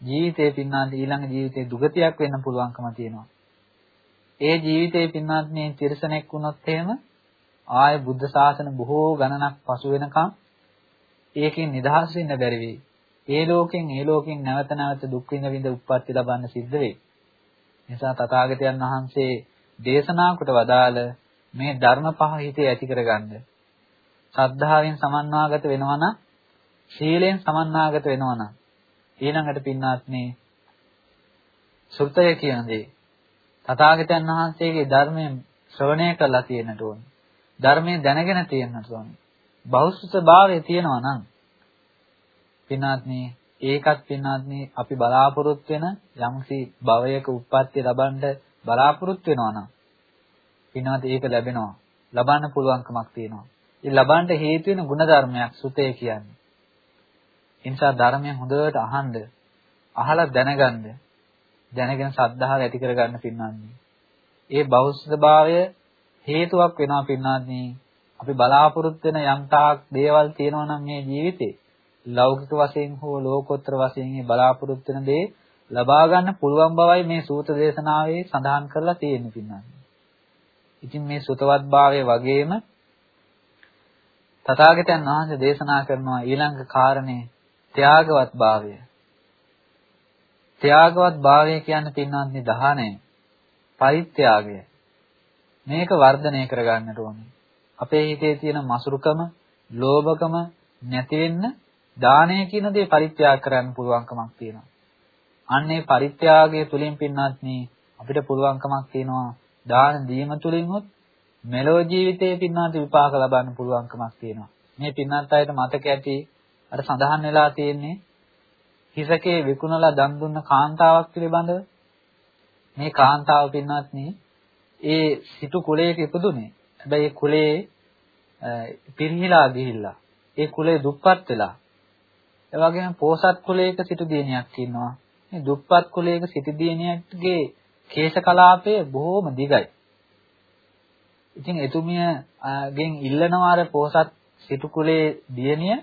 Speaker 1: ජීවිතේ පින්නාත් ඊළඟ ජීවිතේ දුගතියක් වෙන්න පුළුවන්කම තියෙනවා. ඒ ජීවිතේ පින්නාත් මේ තිරසනෙක් වුණොත් එහෙම ආය බුද්ධ ශාසන බොහෝ ගණනක් පසු වෙනකම් ඒකෙන් නිදහස් වෙන්න බැරි වෙයි. ඒ ලෝකෙන් ඒ ලෝකෙන් නැවත නැවත දුක් විඳ විඳ උප්පත්ති ලබන්න සිද්ධ වෙයි. නිසා තථාගතයන් වහන්සේ දේශනා කොට වදාළ මේ ධර්ම පහ හිතේ ඇති කරගන්න. ශ්‍රද්ධාවෙන් සමන්වාගත වෙනවා නම් සීලෙන් සමන්වාගත වෙනවා නම් ඊළඟට පින්නාත්නේ සුත්තය කියන දේ තථාගතයන් වහන්සේගේ ධර්මයෙන් ශ්‍රවණය කරලා තියෙන්නට ඕනේ. ධර්මයෙන් දැනගෙන තියෙන්නට ඕනේ. බෞද්ධ භාවය තියෙනවා නම් පින්නාත්නේ ඒකත් පින්නාත්නේ අපි බලාපොරොත්තු වෙන යම්සි භවයක උප්පත්ති ලබන්න බලාපොරොත්තු වෙනවා නම් පිනවද ඒක ලැබෙනවා. ලබන්න පුළුවන්කමක් තියෙනවා. ඒ ලබන්න හේතු වෙන ಗುಣධර්මයක් සුතේ කියන්නේ. ඒ නිසා ධර්මය හොඳට අහන්න, අහලා දැනගන්න. දැනගෙන සද්ධාව ඇති කරගන්න පින්නන්නේ. ඒ බෞද්ධභාවය හේතුවක් වෙනවා පින්නන්නේ. අපි බලාපොරොත්තු වෙන යම් තාක් දේවල් තියෙනවා නම් මේ ජීවිතේ ලෞකික වශයෙන් හෝ ලෝකෝත්තර වශයෙන් මේ බලාපොරොත්තු වෙන දේ ලබා ගන්න පුළුවන් බවයි මේ සූත්‍ර දේශනාවේ සඳහන් කරලා තියෙන්නේ පින්නන්නේ. ඉතින් මේ සුතවත්භාවය වගේම තථාගතයන් වහන්සේ දේශනා කරනවා ඊළඟ කාරණේ ත්‍යාගවත් භාවය. ත්‍යාගවත් භාවය කියන්නේ පින්වත්නි දහණය. පරිත්‍යාගය. මේක වර්ධනය කරගන්නට ඕනේ. අපේ හිතේ තියෙන මසුරුකම, ලෝභකම නැති වෙන්න දානය කියන දේ පරිත්‍යාග කරන්න පුළුවන්කමක් තියෙනවා. අන්නේ පරිත්‍යාගය තුලින් පින්වත්නි අපිට පුළුවන්කමක් තියෙනවා දාන දීම තුලින්වත් මෙලොව ජීවිතයේ පින්නාට විපාක ලබන්න පුළුවන්කමක් තියෙනවා. මේ පින්නාත් අයට මතක ඇති අර සඳහන් වෙලා තියෙන්නේ හිසකේ විකුණලා දන් දුන්න කාන්තාවක් පිළිබඳව මේ කාන්තාව පින්වත්නි ඒ සිටු කුලයක ඉපදුනේ. හැබැයි ඒ කුලේ පිරිහිලා ගිහිල්ලා ඒ කුලේ දුප්පත් වෙලා. ඒ වගේම පෝසත් කුලයක සිටු දියණියක් ඉන්නවා. මේ දුප්පත් කුලයක සිටු දියණියගේ කේශ කලාපය බොහොම දිගයි. ඉතින් එතුමියගෙන් ඉල්ලනවා අර පෝසත් සිටු කුලේ දියණිය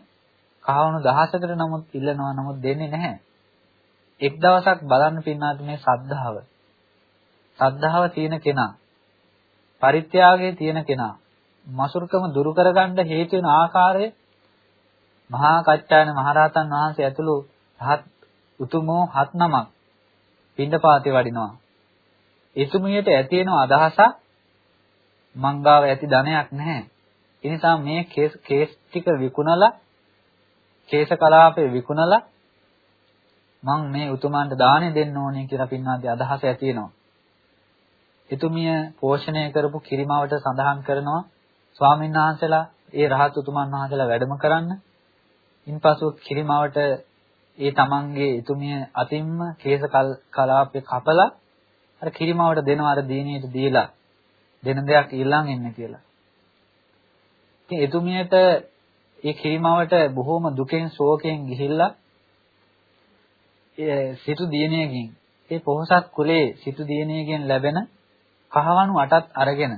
Speaker 1: කහවණු දහසකට නමුත් ඉල්ලනවා නමුත් දෙන්නේ නැහැ. එක් දවසක් බලන්න පින්නාත් මේ සද්ධාව. සද්ධාව තියෙන කෙනා පරිත්‍යාගයේ තියෙන කෙනා මසුරුකම දුරු කරගන්න හේතු වෙන ආකාරය මහා කච්චායන මහරහතන් වහන්සේ ඇතුළු රහත් උතුමෝ හත් නමක් පින්ඩපාතේ වඩිනවා. එතුමියට ඇති වෙන අදහසක් මංගාව ඇති ධනයක් නැහැ. ඒ නිසා මේ කේස් කේස් ටික විකුණලා කේශ කලාපේ විකුණලා මං මේ උතුමන්ට දාණය දෙන්න ඕනේ කියලා පින්නාදී අදහස ඇති වෙනවා. එතුමිය පෝෂණය කරපු කිරිමවට සඳහන් කරනවා ස්වාමීන් වහන්සේලා ඒ රහත් උතුමන් වහන්සේලා වැඩම කරන්න. ඉන්පසු කිරිමවට ඒ තමන්ගේ එතුමිය අතින්ම කේශ කලාපේ කපලා අර කිරිමවට දෙනවා අර දීනියට දීලා දෙන දෙයක් ඊළඟ එන්න කියලා. ඉතින් එතුමියට ඒ කිරිමවට බොහොම දුකෙන් ශෝකයෙන් ගිහිල්ලා ඒ සිටු දියණියකින් ඒ පොහොසත් කුලේ සිටු දියණියකින් ලැබෙන කහවණු අටත් අරගෙන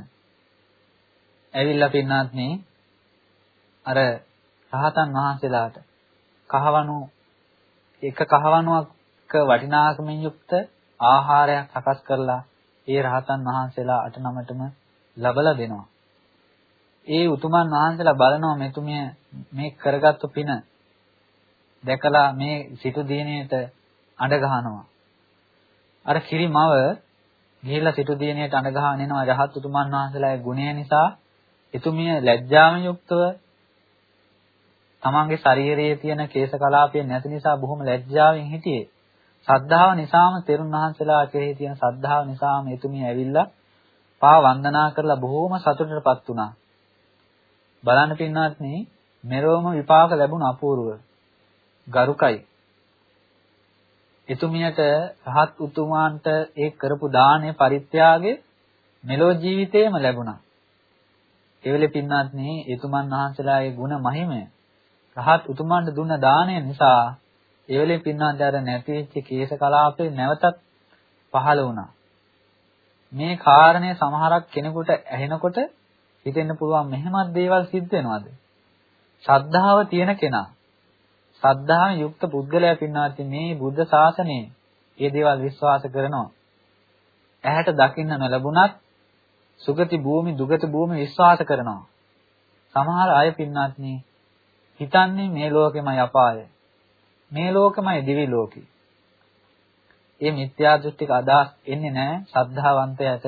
Speaker 1: ඇවිල්ලා පින්නාත්නි අර රහතන් වහන්සේලාට කහවණු එක කහවණුවක වටිනාකමින් යුක්ත ආහාරයක් සකස් කරලා ඒ රහතන් වහන්සේලා අට නමටම ලබලා දෙනවා. ඒ උතුමන් වහන්සේලා බලනවා මෙතුමිය මේ කරගත්තු පින දැකලා මේ සිටු දිනේට අඬ ගහනවා. අර කිරිමව ගිහිල්ලා සිටු දිනේට අඬ ගහගෙන එනවා රහත් උතුමන් වහන්සේලාගේ ගුණය නිසා එතුමිය ලැජ්ජාම යුක්තව තමන්ගේ ශරීරයේ තියෙන කේශ කලාපය නැති නිසා බොහොම ලැජ්ජාවෙන් හිටියේ. සද්ධාව නිසාම තෙරුන් වහන්සේලා කෙරෙහි තියෙන සද්ධාව නිසාම එතුමිය ඇවිල්ලා පා වන්දනා කරලා බොහොම සතුටටපත් වුණා. බලන්න පින්වත්නි මෙරොවම විපාක ලැබුණ අපූර්ව ගරුකයි. එතුමියට රහත් උතුමාන්ට ඒ කරපු දානේ පරිත්‍යාගය මෙලෝ ජීවිතේම ලැබුණා. ඒ වෙලේ පින්වත්නි එතුමන් වහන්සේලාගේ ගුණ මහිමය රහත් උතුමන්ට දුන්න දාණය නිසා ඒ වෙලේ පින්වත්නි අර නැතිවෙච්ච කේශ කලාපේ නැවතත් පහළ වුණා. මේ කාරණේ සමහරක් කෙනෙකුට ඇහෙනකොට හිතෙන්න පුළුවන් මෙහෙමත් දේවල් සිද්ධ වෙනවද? ශ්‍රද්ධාව තියෙන කෙනා ශ්‍රද්ධාවෙන් යුක්ත පුද්ගලයා පින්නාත් මේ බුද්ධ ශාසනයේ මේ දේවල් විශ්වාස කරනවා. ඇහැට දකින්න නොලැබුණත් සුගති භූමි දුගති භූමි විශ්වාස කරනවා. සමහර අය පින්නාත්නි හිතන්නේ මේ ලෝකෙමයි අපාය. මේ ලෝකෙමයි දිවි ලෝකෙ. ඒ මිත්‍යා දෘෂ්ටික අදහස් එන්නේ නැහැ ශ්‍රද්ධාවන්තයට.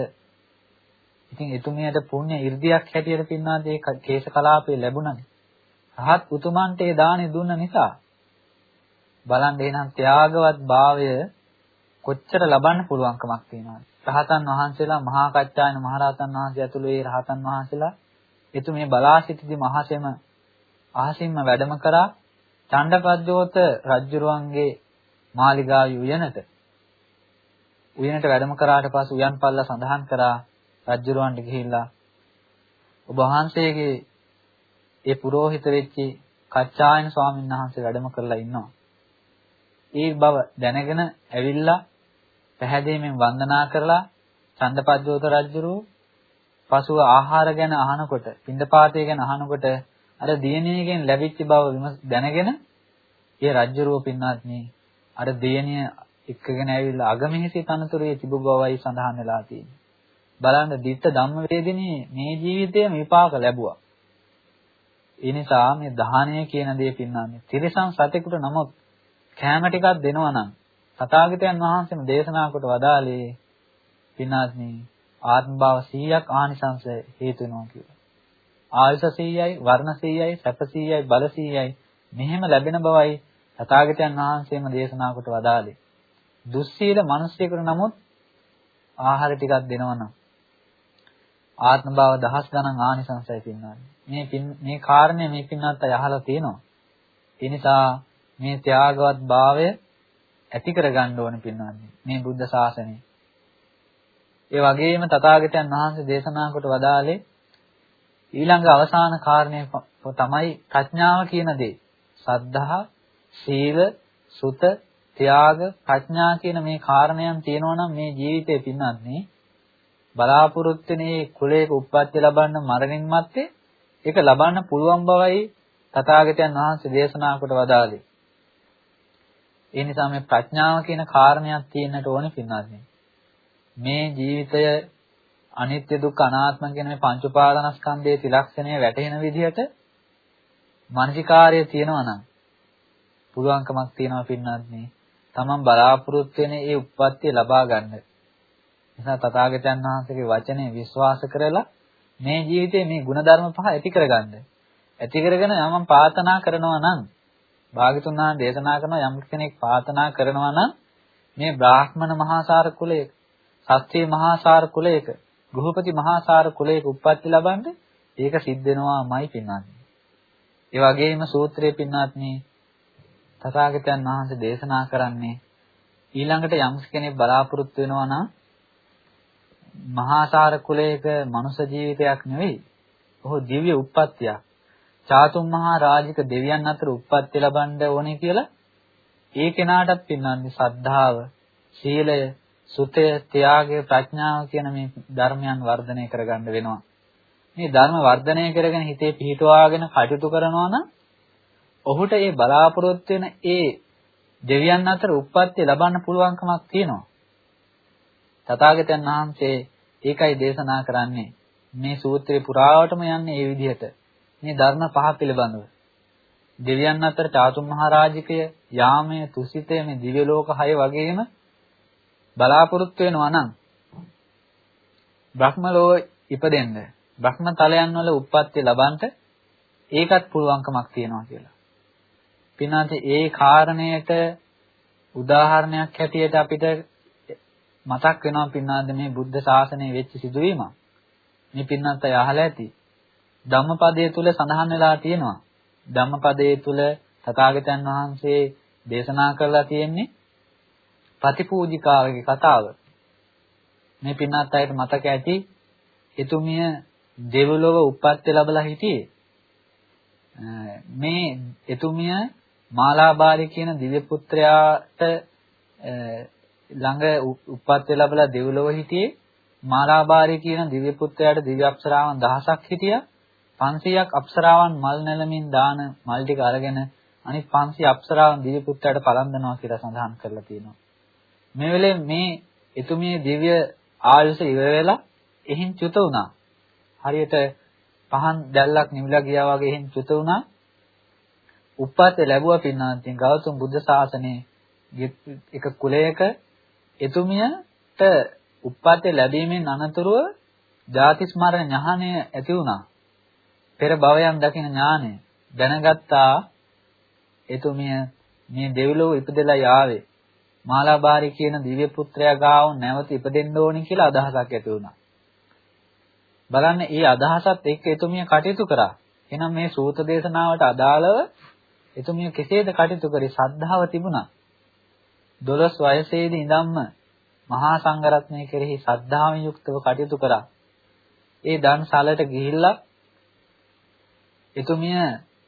Speaker 1: ඉතින් එතුමියට පුණ්‍ය 이르දියක් හැටියට පින්නාද ඒ කේශ කලාපේ ලැබුණනේ. රහත් උතුමන්ට ඒ දාණය දුන්න නිසා බලන්න එහෙනම් ත්‍යාගවත් භාවය කොච්චර ලබන්න පුළුවන්කමක් තියෙනවද? රහතන් වහන්සේලා මහා කච්චායන මහරහතන් වහන්සේ ඇතුළු ඒ රහතන් වහන්සේලා එතුමිය බලා සිටිදි මහසෙම අහසින්ම වැඩම කරා චණ්ඩපද්‍යෝත රජුරුවන්ගේ මාලිගාවේ උයනට උයනට වැඩම කරාට පස්සේ උයන් පල්ලා සඳහන් කරා රජුරුවන්ට ගිහිල්ලා ඔබ වහන්සේගේ ඒ පුරোহিত වෙච්චි කච්චායන ස්වාමීන් වහන්සේ වැඩම කරලා ඉන්නවා. ඒ බව දැනගෙන ඇවිල්ලා පැහැදීමෙන් වන්දනා කරලා චන්දපද්දෝත රජුරු පසුව ආහාර ගැන අහනකොට, පින්දපාතය ගැන අහනකොට අර දියණියගෙන් ලැබිච්ච බව දැනගෙන ඒ රජුරුව පින්වත්නි අර දියණිය එක්කගෙන ඇවිල්ලා අගමෙහිසි තනතුරේ තිබු බවයි සඳහන් වෙලා තියෙන්නේ. බලන්න ditta ධම්ම වේදිනේ මේ ජීවිතයේ විපාක ලැබුවා. ඒ නිසා මේ දහානය කියන දේ පින්නන්නේ තිරසං සතෙකුට නමුත් කැම ටිකක් දෙනවා නම් තථාගතයන් වහන්සේම දේශනා කොට වදාළේ පින්නාත්නි ආත්ම භාව 100ක් ආනිසංස හේතු වෙනවා කියලා. ආයුෂ 100යි, වර්ණ 100යි, සැප 100යි, බල 100යි මෙහෙම ලැබෙන බවයි තථාගතයන් වහන්සේම දේශනා කොට වදාළේ. දුස්සීල මිනිස්සෙකුට නමුත් ආහාර ටිකක් දෙනවනම් ආත්ම භාව දහස් ගණන් ආනිසංසයි පින්නන්නේ. මේ මේ කාරණය මේ පින්නත් අය අහලා තියෙනවා. ඒ නිසා මේ ත්‍යාගවත් භාවය ඇති කරගන්න ඕනේ පින්නන්නේ. මේ බුද්ධ ශාසනය. ඒ වගේම තථාගතයන් වහන්සේ දේශනා කොට වදාළේ ඊළඟ අවසාන කාරණය තමයි ප්‍රඥාව කියන දේ. සද්ධා, සීල, සුත, ත්‍යාග, ප්‍රඥා කියන මේ කාරණයන් තියෙනවා නම් මේ ජීවිතේ පින්නන්නේ බලාපොරොත්තු වෙනේ කුලයක උප්පත්ති ලබන්න මරණින් මත්තේ ඒක ලබන්න පුළුවන් බවයි තථාගතයන් වහන්සේ දේශනා කොට වදාළේ. ඒ නිසා මේ ප්‍රඥාව කියන කාරණයක් තියෙන්නට ඕනේ පින්වත්නි. මේ ජීවිතය අනිත්‍ය දුක්ඛ අනාත්ම කියන මේ පංච උපාදානස්කන්ධයේ ත්‍රිලක්ෂණය වැටහෙන විදිහට මානසිකාර්යය තියෙනවා නම් පුළුවන්කමක් තියෙනවා පින්වත්නි. තමන් බලාපොරොත්තු වෙන ඒ උප්පත්තිය ලබා ගන්න. නිසා තථාගතයන් වහන්සේගේ වචනේ විශ්වාස කරලා මේ ජීවිතේ මේ ಗುಣධර්ම පහ ඇති කරගන්න. ඇති කරගෙන යමන් ප්‍රාර්ථනා කරනවා නම් භාගතුන් වහන්සේ දේශනා කරන යම් කෙනෙක් ප්‍රාර්ථනා කරනවා නම් මේ බ්‍රාහ්මණ මහාසාර කුලයක, සත්‍ය මහාසාර කුලයක, ගෘහපති මහාසාර කුලයක උප්පත්ති ලබන්න ඒක සිද්ධ වෙනවාමයි පින්වත්නි. ඒ වගේම සූත්‍රයේ පින්වත්නි තථාගතයන් වහන්සේ දේශනා කරන්නේ ඊළඟට යම් කෙනෙක් බලාපොරොත්තු වෙනවා නම් මහාසාර කුලයක මනුෂ්‍ය ජීවිතයක් නෙවෙයි. ඔහු දිව්‍ය උප්පත්තියක්. චාතුම් මහා රාජික දෙවියන් අතර උප්පත්ති ලබන්න ඕනේ කියලා ඒ කෙනාටත් පින්නන්නේ සද්ධාව, සීලය, සුතය, ත්‍යාගය, ප්‍රඥාව කියන මේ ධර්මයන් වර්ධනය කරගන්න වෙනවා. මේ ධර්ම වර්ධනය කරගෙන හිතේ පිහිටුවාගෙන කටයුතු කරනවා නම් ඔහුට ඒ බලාපොරොත්තු වෙන ඒ දෙවියන් අතර උප්පත්ති ලබන්න පුළුවන්කමක් තියෙනවා. තථාගතයන් වහන්සේ ඒකයි දේශනා කරන්නේ. මේ සූත්‍රේ පුරාවටම යන්නේ ඒ විදිහට. මේ ධර්ම පහ පිළිබඳව. දෙවියන් අතර චාතුම් මහරජිකය, යාමය, තුසිතය මේ දිව්‍ය ලෝක හය වගේම බලාපොරොත්තු වෙනවා නම් බ්‍රහ්ම ලෝක ඉපදෙන්න, බ්‍රහ්ම තලයන් වල උප්පත්ති ලබන්නට ඒකත් පුළුවන්කමක් තියෙනවා කියලා. පින්නාත් ඒ කාරණයට උදාහරණයක් හැටියට අපිට මතක් වෙනවා පින්නාද මේ බුද්ධ ශාසනයේ වෙච්ච සිදුවීමක්. මේ පින්නත් අය අහලා ඇති. ධම්මපදයේ තුල සඳහන් වෙලා තියෙනවා. ධම්මපදයේ තුල තථාගතයන් වහන්සේ දේශනා කරලා තියෙන්නේ ප්‍රතිපූජිකාවගේ කතාව. මේ පින්නත් අයට මතක ඇති එතුමිය දෙව්ලොව උප්පත්ති ලැබලා හිටියේ. මේ එතුමිය මාලාබාරි කියන දිව්‍ය පුත්‍රයාට ළඟ උප්පත්ති ලැබලා දෙව්ලොව හිටියේ මාලාබාරි කියන දිව්‍ය පුත්‍රයාට දිව්‍ය අප්සරාවන් දහසක් හිටියා 500ක් අප්සරාවන් මල් නැලමින් දාන මල් ටික අරගෙන අනිත් 500 අප්සරාවන් දිව්‍ය පුත්‍රයාට පලඳනවා කියලා සඳහන් කරලා තියෙනවා මේ වෙලේ මේ එතුමිය දිව්‍ය ආයුෂ ඉවර වෙලා එහින් චුත වුණා. හරියට පහන් දැල්ලක් නිවිලා ගියා වගේ එහින් චුත වුණා. උප්පත්ති ලැබුවා පින්නාන්තින් ගෞතම බුද්ධ ශාසනයේ එක කුලයක එතුමියට උප්පත්ති ලැබීමෙන් අනතුරුව ජාති ස්මරණ ඥානය ඇති වුණා. පෙර භවයන් දකින ඥානය දැනගත්තා. එතුමිය මේ දෙවිලෝ ඉපදෙලා යාවේ. මාලාබාරි කියන දිව්‍ය පුත්‍රයා ගාව නැවත ඉපදෙන්න ඕනි කියලා අදහසක් ඇති වුණා. බලන්න ඒ අදහසත් එක්ක එතුමිය කටයුතු කරා. එහෙනම් මේ සූත දේශනාවට අදාළව එතුමිය කෙසේද කටයුතු කරේ? සද්ධාව තිබුණා. 12 වයසේදී ඉඳන්ම මහා සංඝරත්නය කෙරෙහි ශ්‍රද්ධාවෙන් යුක්තව කටයුතු කරා. ඒ දන් සලට ගිහිල්ලා එතුමිය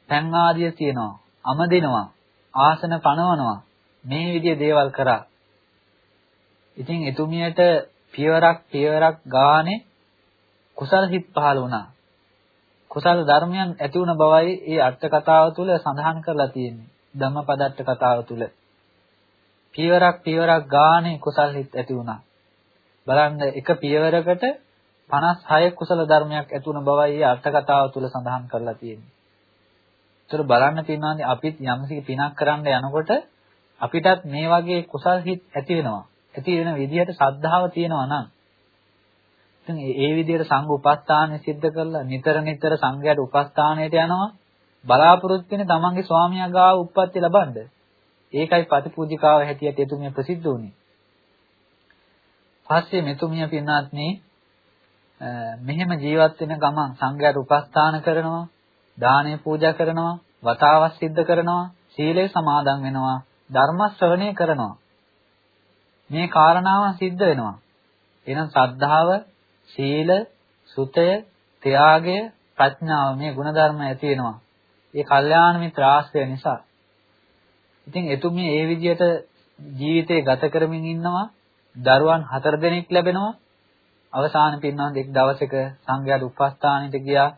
Speaker 1: පෑන් ආදිය තියනවා, අම දෙනවා, ආසන පනවනවා. මේ විදිය දේවල් කරා. ඉතින් එතුමියට පියවරක් පියවරක් ගානේ කුසල හිත් පහළ වුණා. කුසල ධර්මයන් ඇති වුණ බවයි ඒ අර්ථ කතාව තුළ සඳහන් කරලා තියෙන්නේ. ධම්මපදට්ට කතාව තුළ. පියවරක් පියවරක් ගානේ කුසල හිත් ඇති වුණා. බලන්න එක පියවරකට 56 කුසල ධර්මයක් ඇති වුණ බවයි ඒ අර්ථ කතාව තුළ සඳහන් කරලා තියෙන්නේ. ඒතර බලන්න පින්නාදී අපිත් යම්සි පිනක් කරන්න යනකොට අපිටත් මේ වගේ කුසල් හිත් ඇති වෙනවා. ඇති වෙන විදිහට ශ්‍රද්ධාව තියෙනවා නම් ඉතින් ඒ විදිහට සංඝ උපස්ථානය සිද්ධ කරලා නිතර නිතර සංඝයාට උපස්ථානයට යනවා බලාපොරොත්තු වෙන තමන්ගේ ස්වාමියා ගාව උප්පත්ති ලබන්න. ඒකයි පතිපූජිකාව හැටියට එතුමිය ප්‍රසිද්ධ වුණේ. පස්සේ මෙතුමිය පින්නාත්නේ මෙහෙම ජීවත් වෙන ගමන් සංඝයාට උපස්ථාන කරනවා, දානය පූජා කරනවා, වතාවක් සිද්ධ කරනවා, සීලය සමාදන් වෙනවා, ධර්ම ශ්‍රවණය කරනවා. මේ කාරණාවන් සිද්ධ වෙනවා. එහෙනම් ශ්‍රද්ධාව, සීල, සුතය, ත්‍යාගය, ප්‍රඥාව මේ ගුණධර්ම ඇති වෙනවා. ඒ කල්යාණ මිත්‍ර ආශ්‍රය නිසා. ඉතින් එතුමිය ඒ විදිහට ජීවිතේ ගත කරමින් ඉන්නවා. දරුවන් හතර දෙනෙක් ලැබෙනවා. අවසාන පින්වත් එක් දවසක සංඝයාට උපස්ථානෙට ගියා.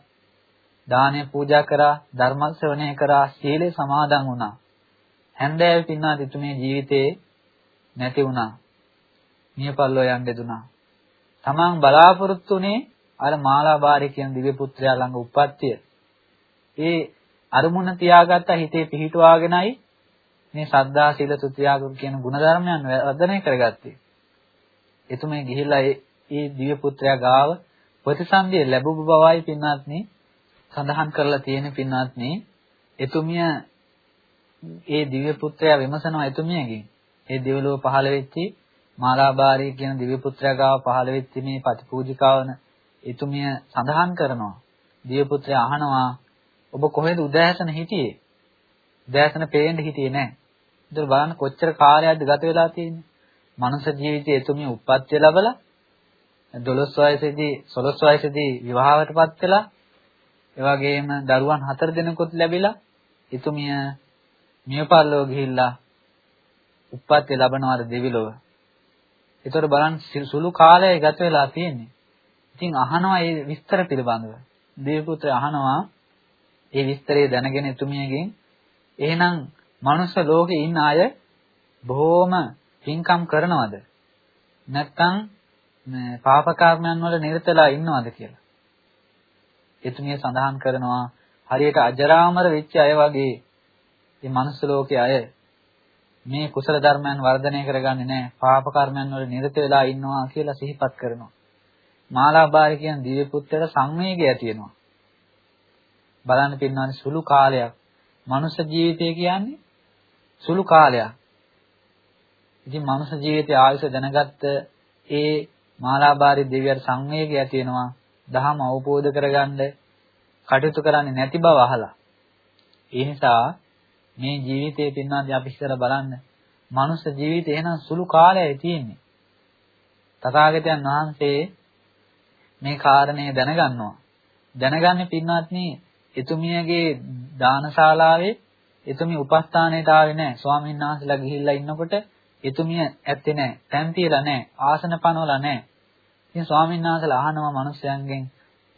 Speaker 1: දානය පූජා කරා, ධර්ම ශ්‍රවණය කරා, සීලේ සමාදන් වුණා. හැන්දෑවේ පින්වත් එතුමිය ජීවිතේ නැති වුණා. මියපල්ලෝ යන්න දෙදුනා. තමන් බලාපොරොත්තුනේ අර මාලාබාරි කියන දිව්‍ය පුත්‍රයා ළඟ උප්පත්තිය. ඒ අරමුණ තියාගත්ත හිතේ පිහිටුවාගෙනයි මේ සද්දා සීල සුත්‍යාග කියන ගුණධර්මයන් වර්ධනය කරගත්තේ. එතුමේ ගිහිල්ලා ඒ දිව්‍ය පුත්‍රයා ගාව ප්‍රතිසන්දිය ලැබුව බවයි පින්වත්නි සඳහන් කරලා තියෙන පින්වත්නි එතුමිය ඒ දිව්‍ය පුත්‍රයා විමසනවා එතුමියගෙන්. ඒ දෙවලෝ පහළ වෙච්චි මාලාබාරී කියන දිව්‍ය පුත්‍රයා ගාව පහළ වෙච්ච මේ පතිපූජිකාවන එතුමිය සඳහන් කරනවා. දිව්‍ය පුත්‍රයා අහනවා ඔබ කොහෙද උදෑසන හිටියේ? උදෑසන පේන්න හිටියේ නැහැ ඉතින් බලන්න කොච්චර කාලයක්ද ගත වෙලා තියෙන්නේ? මනුෂ්‍ය ජීවිතයේ එතුමිය උප්පත්ති ලැබලා 12 වයසේදී 16 වයසේදී විවාහයටපත් වෙලා ඒ වගේම දරුවන් හතර දෙනෙකුත් ලැබිලා එතුමිය මියපල්ලෝ ගිහිල්ලා උප්පත්ති ලැබනවාද දෙවිලොව ඒතර බලන්න සුළු කාලයයි ගත වෙලා තියෙන්නේ. ඉතින් අහනවා මේ විස්තර පිළිබඳව. දේවපුත්‍රය අහනවා මේ විස්තරය දැනගෙන එතුමියගෙන් එහෙනම් මනුස්ස ලෝකේ ඉන්න අය බොහොම පින්කම් කරනවද? නැත්නම් පාප කර්මයන් වල නිරතලා ඉන්නවද කියලා. එතුමිය සඳහන් කරනවා හරියට අජරාමර වෙච්ච අය වගේ මේ මනුස්ස ලෝකයේ අය මේ කුසල ධර්මයන් වර්ධනය කරගන්නේ නැහැ. පාප කර්මයන් වල නිරත වෙලා ඉන්නවා කියලා සිහිපත් කරනවා. මාලාබාරි කියන දිව්‍ය පුත්‍රට සංවේගය ඇති වෙනවා. බලන්න පින්නවනේ සුළු කාලයක්. මනුෂ්‍ය ජීවිතය කියන්නේ සුළු කාලයක්. ඉතින් මනුෂ්‍ය ජීවිතයේ ආයුෂ දැනගත්ත ඒ මාලාබාරි දෙවියන් සංවේගය ඇති වෙනවා. දහම අවබෝධ කරගන්න කටයුතු කරන්නේ නැති බව අහලා. ඒ නිසා මේ ජීවිතයේ පින්නාදී අපි ඉස්සර බලන්න. මනුෂ්‍ය ජීවිතේ එහෙනම් සුළු කාලයයි තියෙන්නේ. තථාගතයන් වහන්සේ මේ කාරණේ දැනගන්නවා. දැනගන්නේ පින්වත්නි එතුමියගේ දානශාලාවේ එතුමිය උපස්ථානයට ආවේ නැහැ. ස්වාමීන් වහන්සේලා ගිහිල්ලා ඉන්නකොට එතුමිය ඇත්තේ නැහැ. තැන් තියලා නැහැ. ආසන පනවලා නැහැ. ඉතින් ස්වාමීන් වහන්සේලා අහනවා මිනිස්යන්ගෙන්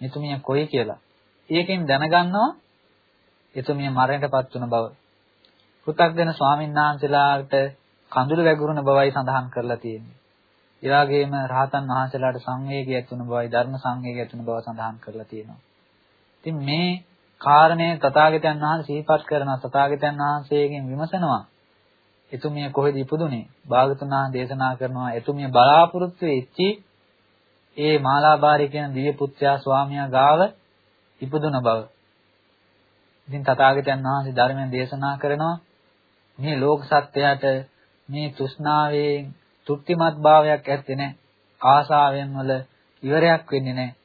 Speaker 1: එතුමිය කොයි කියලා. ඒකෙන් දැනගන්නවා එතුමිය මරණයටපත් වුණ බව. පෘථග්ජන ස්වාමීන් වහන්සේලාට කඳුළු වැගුරුන බවයි සඳහන් කරලා තියෙන්නේ. ඒ වගේම රහතන් වහන්සේලාට සංවේගය ඇතුණු බවයි ධර්ම සංවේගය ඇතුණු බව සඳහන් කරලා තියෙනවා. ඉතින් මේ කාරණේ තථාගතයන් වහන්සේ සිහිපත් කරන තථාගතයන් වහන්සේගෙන් විමසනවා. එතුමිය කොහෙද ඉපදුනේ? භාගතුනා දේශනා කරනවා එතුමිය බලාපොරොත්තු වෙච්චි ඒ මාලාබාරී කියන දිව්‍ය පුත්‍රයා ස්වාමියා ගාව ඉපදුන බව. ඉතින් තථාගතයන් වහන්සේ ධර්මයෙන් දේශනා කරනවා මේ ලෝක සත්‍යයට මේ තෘෂ්ණාවෙන් තෘප්තිමත් භාවයක් ඇත්තේ නැහැ. ආසාවෙන් වල ඉවරයක් වෙන්නේ නැහැ.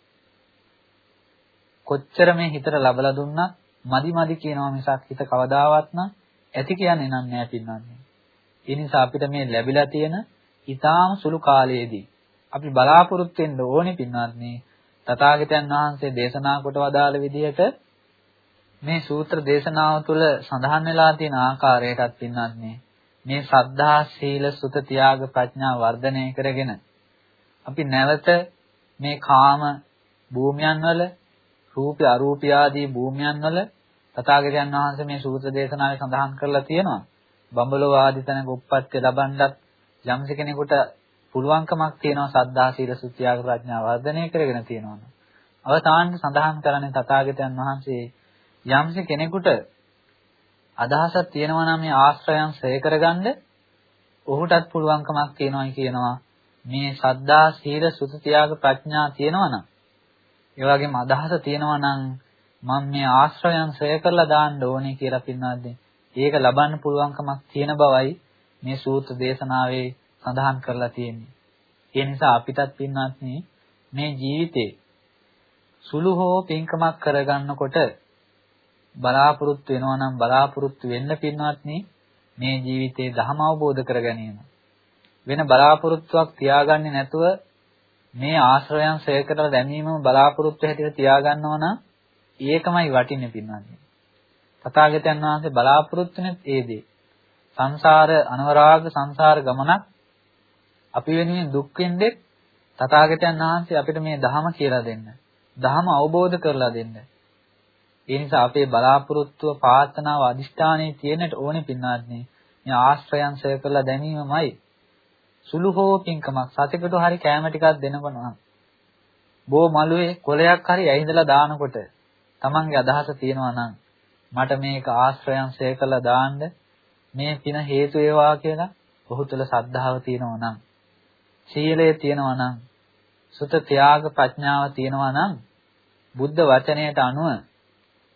Speaker 1: කොච්චර මේ හිතට ලබලා දුන්නත් මදි මදි කියනවා මිසක් හිත කවදාවත්ම ඇති කියන්නේ නම් නෑ පින්නන්නේ. ඒ නිසා අපිට මේ ලැබිලා තියෙන ඊටාම සුළු කාලයේදී අපි බලාපොරොත්තු වෙන්න ඕනේ පින්වත්නි තථාගතයන් වහන්සේ දේශනා කොට වදාළ විදිහට මේ සූත්‍ර දේශනාව තුළ සඳහන් වෙලා තියෙන ආකාරයටත් පින්නත් මේ සද්ධා සීල සුත තියාග ප්‍රඥා වර්ධනය කරගෙන අපි නැවත මේ කාම භූමියන් වල රූපී අරූපී ආදී භූමියන් වල තථාගතයන් වහන්සේ මේ සූත්‍ර දේශනාවේ සඳහන් කරලා තියෙනවා. බඹලෝ ආදී තැනක උප්පත්ති ලබන්නත් යම්ස කෙනෙකුට පුළුවන්කමක් තියෙනවා සද්ධා සීල සුත්‍යාග ප්‍රඥා වර්ධනය කරගෙන තියෙනවා. අවසානයේ සඳහන් කරන්නේ තථාගතයන් වහන්සේ යම්ස කෙනෙකුට අදහසක් තියෙනවා නම් මේ ආශ්‍රයයන් ශ්‍රේ කරගන්න ඔහුටත් පුළුවන්කමක් තියෙනවායි කියනවා. මේ සද්ධා සීල සුත ත්‍යාග ප්‍රඥා තියෙනවා නම් ඒ වගේම අදහස තියෙනවා නම් මම මේ ආශ්‍රයයන් ශ්‍රේ කරලා දාන්න ඕනේ කියලා පින්නවත්ද ඒක ලබන්න පුළුවන්කමක් තියෙන බවයි මේ සූත්‍ර දේශනාවේ සඳහන් කරලා තියෙන්නේ. ඒ නිසා අපිටත් පින්නත්නි මේ ජීවිතේ සුළු හෝ පින්කමක් කරගන්නකොට බලාපොරොත්තු වෙනවා නම් බලාපොරොත්තු වෙන්න පින්වත්නි මේ ජීවිතේ ධර්ම අවබෝධ කර ගැනීම. වෙන බලාපොරොත්තුවක් තියාගන්නේ නැතුව මේ ආශ්‍රයයන් ශේය කරලා දැමීමම බලාපොරොත්තු හැටියට තියාගන්නවා නම් ඒකමයි වටින්නේ පින්වත්නි. තථාගතයන් වහන්සේ බලාපොරොත්තුනේ ඒ දේ. සංසාර අනවරාග සංසාර ගමනක් අපි වෙනුවෙන් දුක් වෙන්නේ තථාගතයන් වහන්සේ අපිට මේ ධහම කියලා දෙන්න. ධහම අවබෝධ කරලා දෙන්න. ඒ නිසා අපේ බලාපොරොත්තුව ප්‍රාර්ථනාව අදිෂ්ඨානයේ තියෙන්නට ඕනේ පින්නාත්නේ. මේ ආශ්‍රයන් සය කරලා දැමීමමයි. සුළු හෝ පින්කමක් සතෙකුට හරි කැම ටිකක් දෙනකොට බෝ මළුවේ කොලයක් හරි ඇහිඳලා දානකොට තමන්ගේ අදහස තියෙනවා නම් මට මේක ආශ්‍රයන් සය කරලා දාන්න මේ පින හේතු වේවා කියලා ඔහු තුළ සද්ධාව තියෙනවා නම් සීලය තියෙනවා නම් සුත ත්‍යාග ප්‍රඥාව තියෙනවා නම් බුද්ධ වචනයට අනුව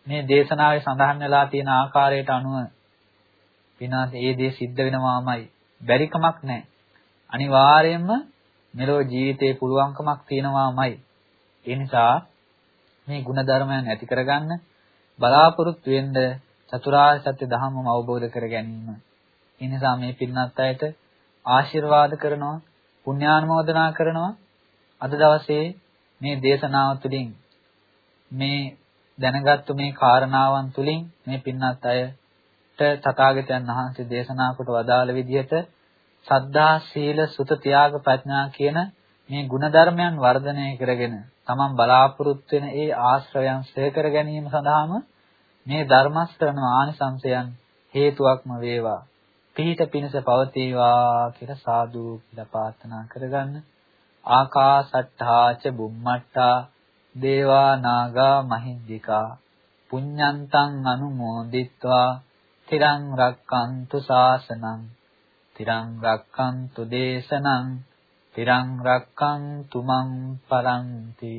Speaker 1: මේ දේශනාවේ සඳහන් වෙලා තියෙන ආකාරයට අනුව විනාශ ඒ දේ සිද්ධ වෙනවාමයි. බැරිකමක් නැහැ. අනිවාර්යයෙන්ම මෙලොව ජීවිතේ පුළුවන්කමක් තියෙනවාමයි. ඒ නිසා මේ ಗುಣධර්මයන් ඇති කරගන්න බලාපොරොත්තු වෙන්න චතුරාර්ය සත්‍ය ධර්මම අවබෝධ කර ගැනීම. ඒ නිසා මේ පින්නත් අයට ආශිර්වාද කරනවා පුණ්‍යානුමෝදනා කරනවා. අද දවසේ මේ දේශනාව තුළින් මේ දැනගත්තු මේ කාරණාවන් තුලින් මේ පින්නත් අයට තථාගතයන් වහන්සේ දේශනා කොට වදාළ විදිහට සද්ධා සීල සුත ත්‍යාග ප්‍රඥා කියන මේ ಗುಣධර්මයන් වර්ධනය කරගෙන තමන් බලාපොරොත්තු වෙන ඒ ආශ්‍රයයන් ශ්‍රේ කර ගැනීම සඳහාම මේ ධර්මස්තරණ ආනිසංසයන් හේතුවක්ම වේවා. පිහිට පිණිස පවතිවා කියලා සාදු කියලා ප්‍රාර්ථනා කරගන්න. ආකාසට්ඨාච බුම්මට්ටා දේවා නාග මහිද්దికා පුඤ්ඤන්තං අනුමෝදිත්වා තිරං රක්칸තු ශාසනං තිරං රක්칸තු දේශනං තිරං රක්칸තු මං පරන්ති